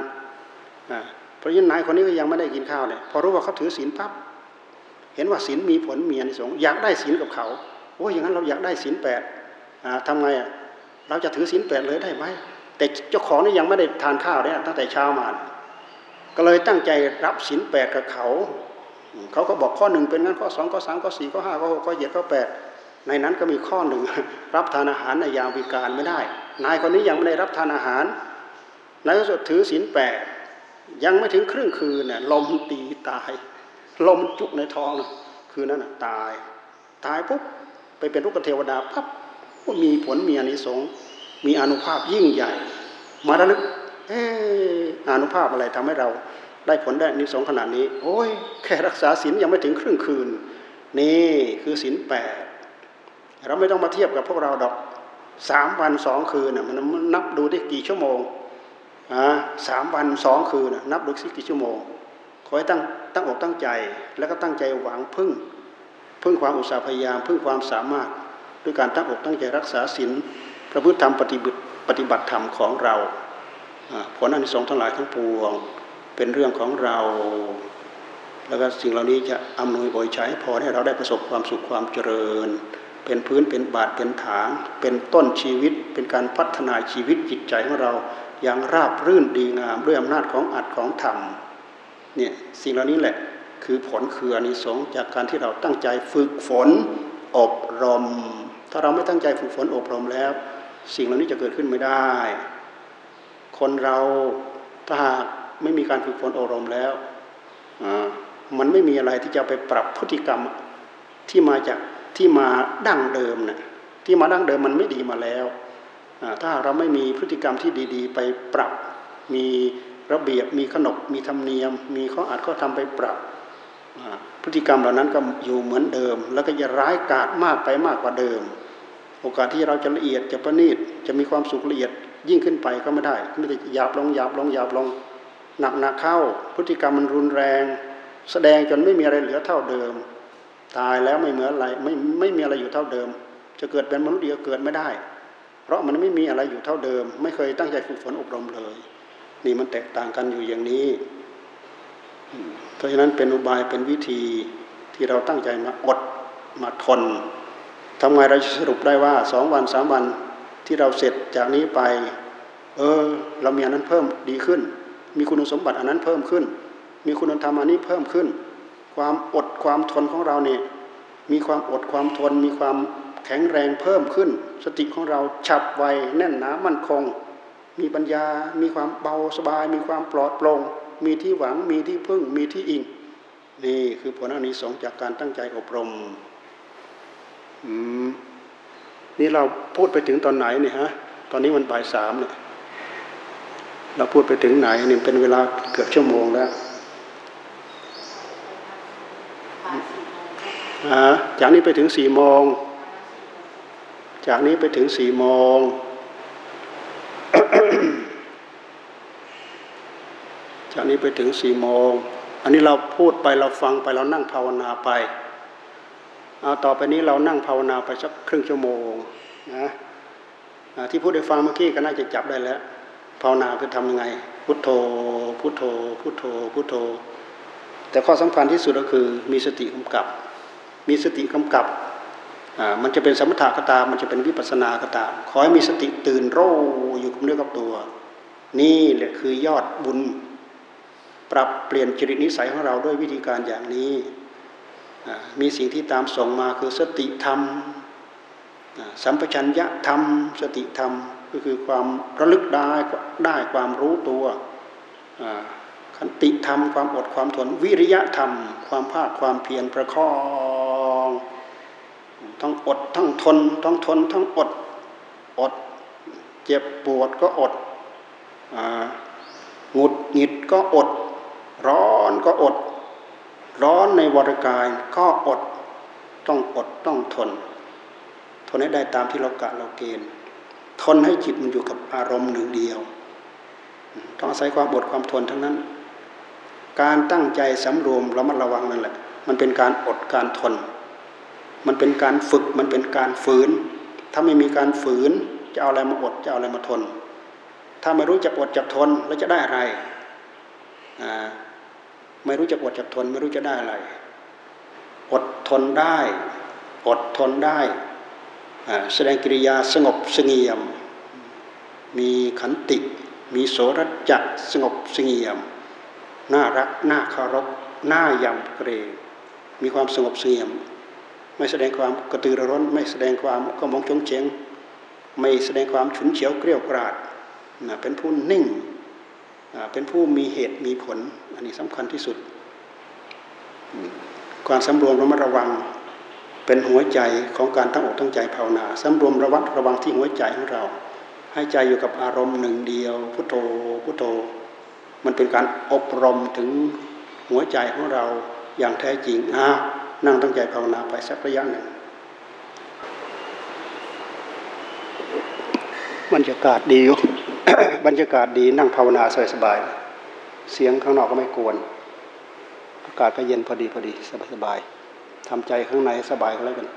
เพราะยันนายคนนี้ก็ยังไม่ได้กินข้าวเลยพอรู้ว่าเขาถือศีลปั๊บเห็นว่าศีลมีผลมีอนิสงส์อยากได้ศีลกับเขา โอ้ยอย่างนั้นเราอยากได้ศีลแปดทำไงอะเราจะถือศีลแปดเลยได้ไหมแต่เจ้าของนี่ยังไม่ได้ทานข้าวเนี่ยตั้งแต่เช้ามา ก็เลยตั้งใจรับศีลแปดกับเขา เขาก็บอกข้อหนึ่งเป็นงั้นข้อสองข้อสามข้อสี่ข้อห้าข้อหกข้อเจ็ดข้อแปดในนั้นก็มีข้อหนึ่งรับทานอาหารในยามวิการไม่ได้ นายคนนี้ยังไม่ได้รับทานอาหารนายก็สดถือศีลแปดยังไม่ถึงครึ่งคืนเนี่ยลมตีตาย ลมจุกในท้องคืนนั้นตาย ตายปุ๊บ ไปเป็นลูกเทวดาปั๊บมีผลมีอนิสงส์มีอนุภาพยิ่งใหญ่ มาระลึกเอออนุภาพอะไรทำให้เราได้ผลได้นิสงขนาดนี้ โอ้ยแค่รักษาศีลยังไม่ถึงครึ่งคืน นี่คือศีลแปดเราไม่ต้องมาเทียบกับพวกเราดอกสามวันสองคืนน่ะมันนับดูได้กี่ชั่วโมงอ่าสามวันสองคืนน่ะนับดูสิกี่ชั่วโมงขอให้ตั้งตั้งอกตั้งใจ แล้วก็ตั้งใจหวังพึ่ง พึ่งความอุตสาห์พยายามพึ่งความสามารถด้วยการตั้งอกตั้งใจรักษาศีลพระพุทธธรรมปฏิบัติปฏิบัติธรรมของเราผลอันสงทั้งหลายทั้งปวงเป็นเรื่องของเรา แล้วก็สิ่งเหล่านี้จะอำนวยโอยใช้พอให้เราได้ประสบความสุขความเจริญ เป็นพื้นเป็นบาทเป็นฐานเป็นต้นชีวิต เป็นการพัฒนาชีวิตจิตใจของเราอย่างราบรื่นดีงามด้วยอำนาจของอัดของธรรมเนี่ยสิ่งเหล่านี้แหละ คือผลคืออานิสงส์จากการที่เราตั้งใจฝึกฝนอบรม ถ้าเราไม่ตั้งใจฝึกฝนอบรมแล้ว สิ่งเหล่านี้จะเกิดขึ้นไม่ได้ คนเราถ้าหากไม่มีการฝึกฝนอบรมแล้วมันไม่มีอะไรที่จะไปปรับพฤติกรรมที่มาจากที่มาดั้งเดิมเนะี่ยที่มาดั้งเดิมมันไม่ดีมาแล้วถ้าเราไม่มีพฤติกรรมที่ดี ๆ ไปปรับ มีระเบียบมีขนบมีธรรมเนียม มีข้ออัดข้อทำไปปรับ พฤติกรรมเหล่านั้นก็อยู่เหมือนเดิม แล้วก็จะร้ายกาจมากไปมากกว่าเดิม โอกาสที่เราจะละเอียดจะประณีตจะมีความสุขละเอียดยิ่งขึ้นไปก็ไม่ได้ไม่ได้หยาบลงหยาบลงหยาบลงหนักหนักเข้า พฤติกรรมมันรุนแรง แสดงจนไม่มีอะไรเหลือเท่าเดิม ตายแล้วไม่เหมือนอะไรไม่ไม่มีอะไรอยู่เท่าเดิม จะเกิดเป็นมนุษย์เดียวเกิดไม่ได้ เพราะมันไม่มีอะไรอยู่เท่าเดิม ไม่เคยตั้งใจฝึกฝนอบรมเลย นี่มันแตกต่างกันอยู่อย่างนี้ เพราะฉะนั้นเป็นอุบายเป็นวิธีที่เราตั้งใจมาอดมาทนทำไงเราจะสรุปได้ว่าสองวันสามวันที่เราเสร็จจากนี้ไป เออ เรามีอันนั้นเพิ่มดีขึ้น มีคุณสมบัติอันนั้นเพิ่มขึ้น มีคุณธรรมอันนี้เพิ่มขึ้น ความอดความทนของเราเนี่ยมีความอดความทน มีความแข็งแรงเพิ่มขึ้น สติของเราฉับไวแน่นหนามั่นคง มีปัญญา มีความเบาสบาย มีความปลอดโปร่ง มีที่หวัง มีที่พึ่ง มีที่อิง นี่คือผลอันนี้สองจากการตั้งใจอบรมอืมนี่เราพูดไปถึงตอนไหนเนี่ยฮะ ตอนนี้มันบ่ายสามเนี่ย เราพูดไปถึงไหนนี่เป็นเวลาเกือบชั่วโมงแล้วจากนี้ไปถึงสี่โมง จากนี้ไปถึงสี่โมง จากนี้ไปถึงสี่โมง อันนี้เราพูดไปเราฟังไปเรานั่งภาวนาไปเอาต่อไปนี้เรานั่งภาวนาไปสักครึ่งชั่วโมงนะที่พูดได้ฟังเมื่อกี้ก็น่าจะจับได้แล้ว ภาวนาคือทำยังไง พุทโธ พุทโธ พุทโธ พุทโธ แต่ข้อสำคัญที่สุดก็คือมีสติกำกับ มีสติกำกับ มันจะเป็นสมถะก็ตามมันจะเป็นวิปัสสนาก็ตามขอให้มีสติตื่นรู้อยู่กับเนื้อกับตัว นี่แหละคือยอดบุญ ปรับเปลี่ยนจริตนิสัยของเราด้วยวิธีการอย่างนี้มีสิ่งที่ตามส่งมาคือสติธรรมสัมปชัญญะธรรม สติธรรมก็คือความระลึกได้ได้ความรู้ตัวขันติธรรม ความอดความทนวิริยะธรรม ความภาคความเพียรประคองต้องอดทั้งทนต้องทนทั้งอดอด เจ็บปวดก็อดหงุดหงิดก็อด ร้อนก็อด ร้อนในวรกายก็อดต้องอดต้องทน ทนให้ได้ตามที่เรากะเราเกณฑ์ ทนให้จิตมันอยู่กับอารมณ์หนึ่งเดียว ต้องอาศัยความอดความทนทั้งนั้น การตั้งใจสำรวมระมัดระวังนั่นแหละ มันเป็นการอดการทน มันเป็นการฝึกมันเป็นการฝืน ถ้าไม่มีการฝืนจะเอาอะไรมาอดจะเอาอะไรมาทน ถ้าไม่รู้จักอดจักทนแล้วจะได้อะไรอ่า ไม่รู้จักอดจักทน ไม่รู้จะได้อะไร อดทนได้ อดทนได้ แสดงกิริยาสงบสงี่ยม มีขันติ มีโสรจะสงบสงี่ยม น่ารัก น่าเคารพ น่ายำเกรง มีความสงบสงี่ยม ไม่แสดงความกระตือรือร้น ไม่แสดงความกระหมองจงเฉงไม่แสดงความฉุนเฉียวเกลียวกราด เป็นผู้นิ่ง เป็นผู้มีเหตุมีผล อันนี้สำคัญที่สุด การสำรวมระมัดระวังเป็นหัวใจของการตั้งอกตั้งใจภาวนาสำรวมระวัดระวังที่หัวใจของเรา ให้ใจอยู่กับอารมณ์หนึ่งเดียว พุทโธพุทโธ มันเป็นการอบรมถึงหัวใจของเราอย่างแท้จริงอ่านั่งตั้งใจภาวนาไปสักระยะหนึ่งบรรยากาศดีอยู่ บรรยากาศดีนั่งภาวนาสบายๆเสียงข้างนอกก็ไม่กวน อากาศก็เย็นพอดีพอดีสบายๆทำใจข้างในสบายก็แล้วกัน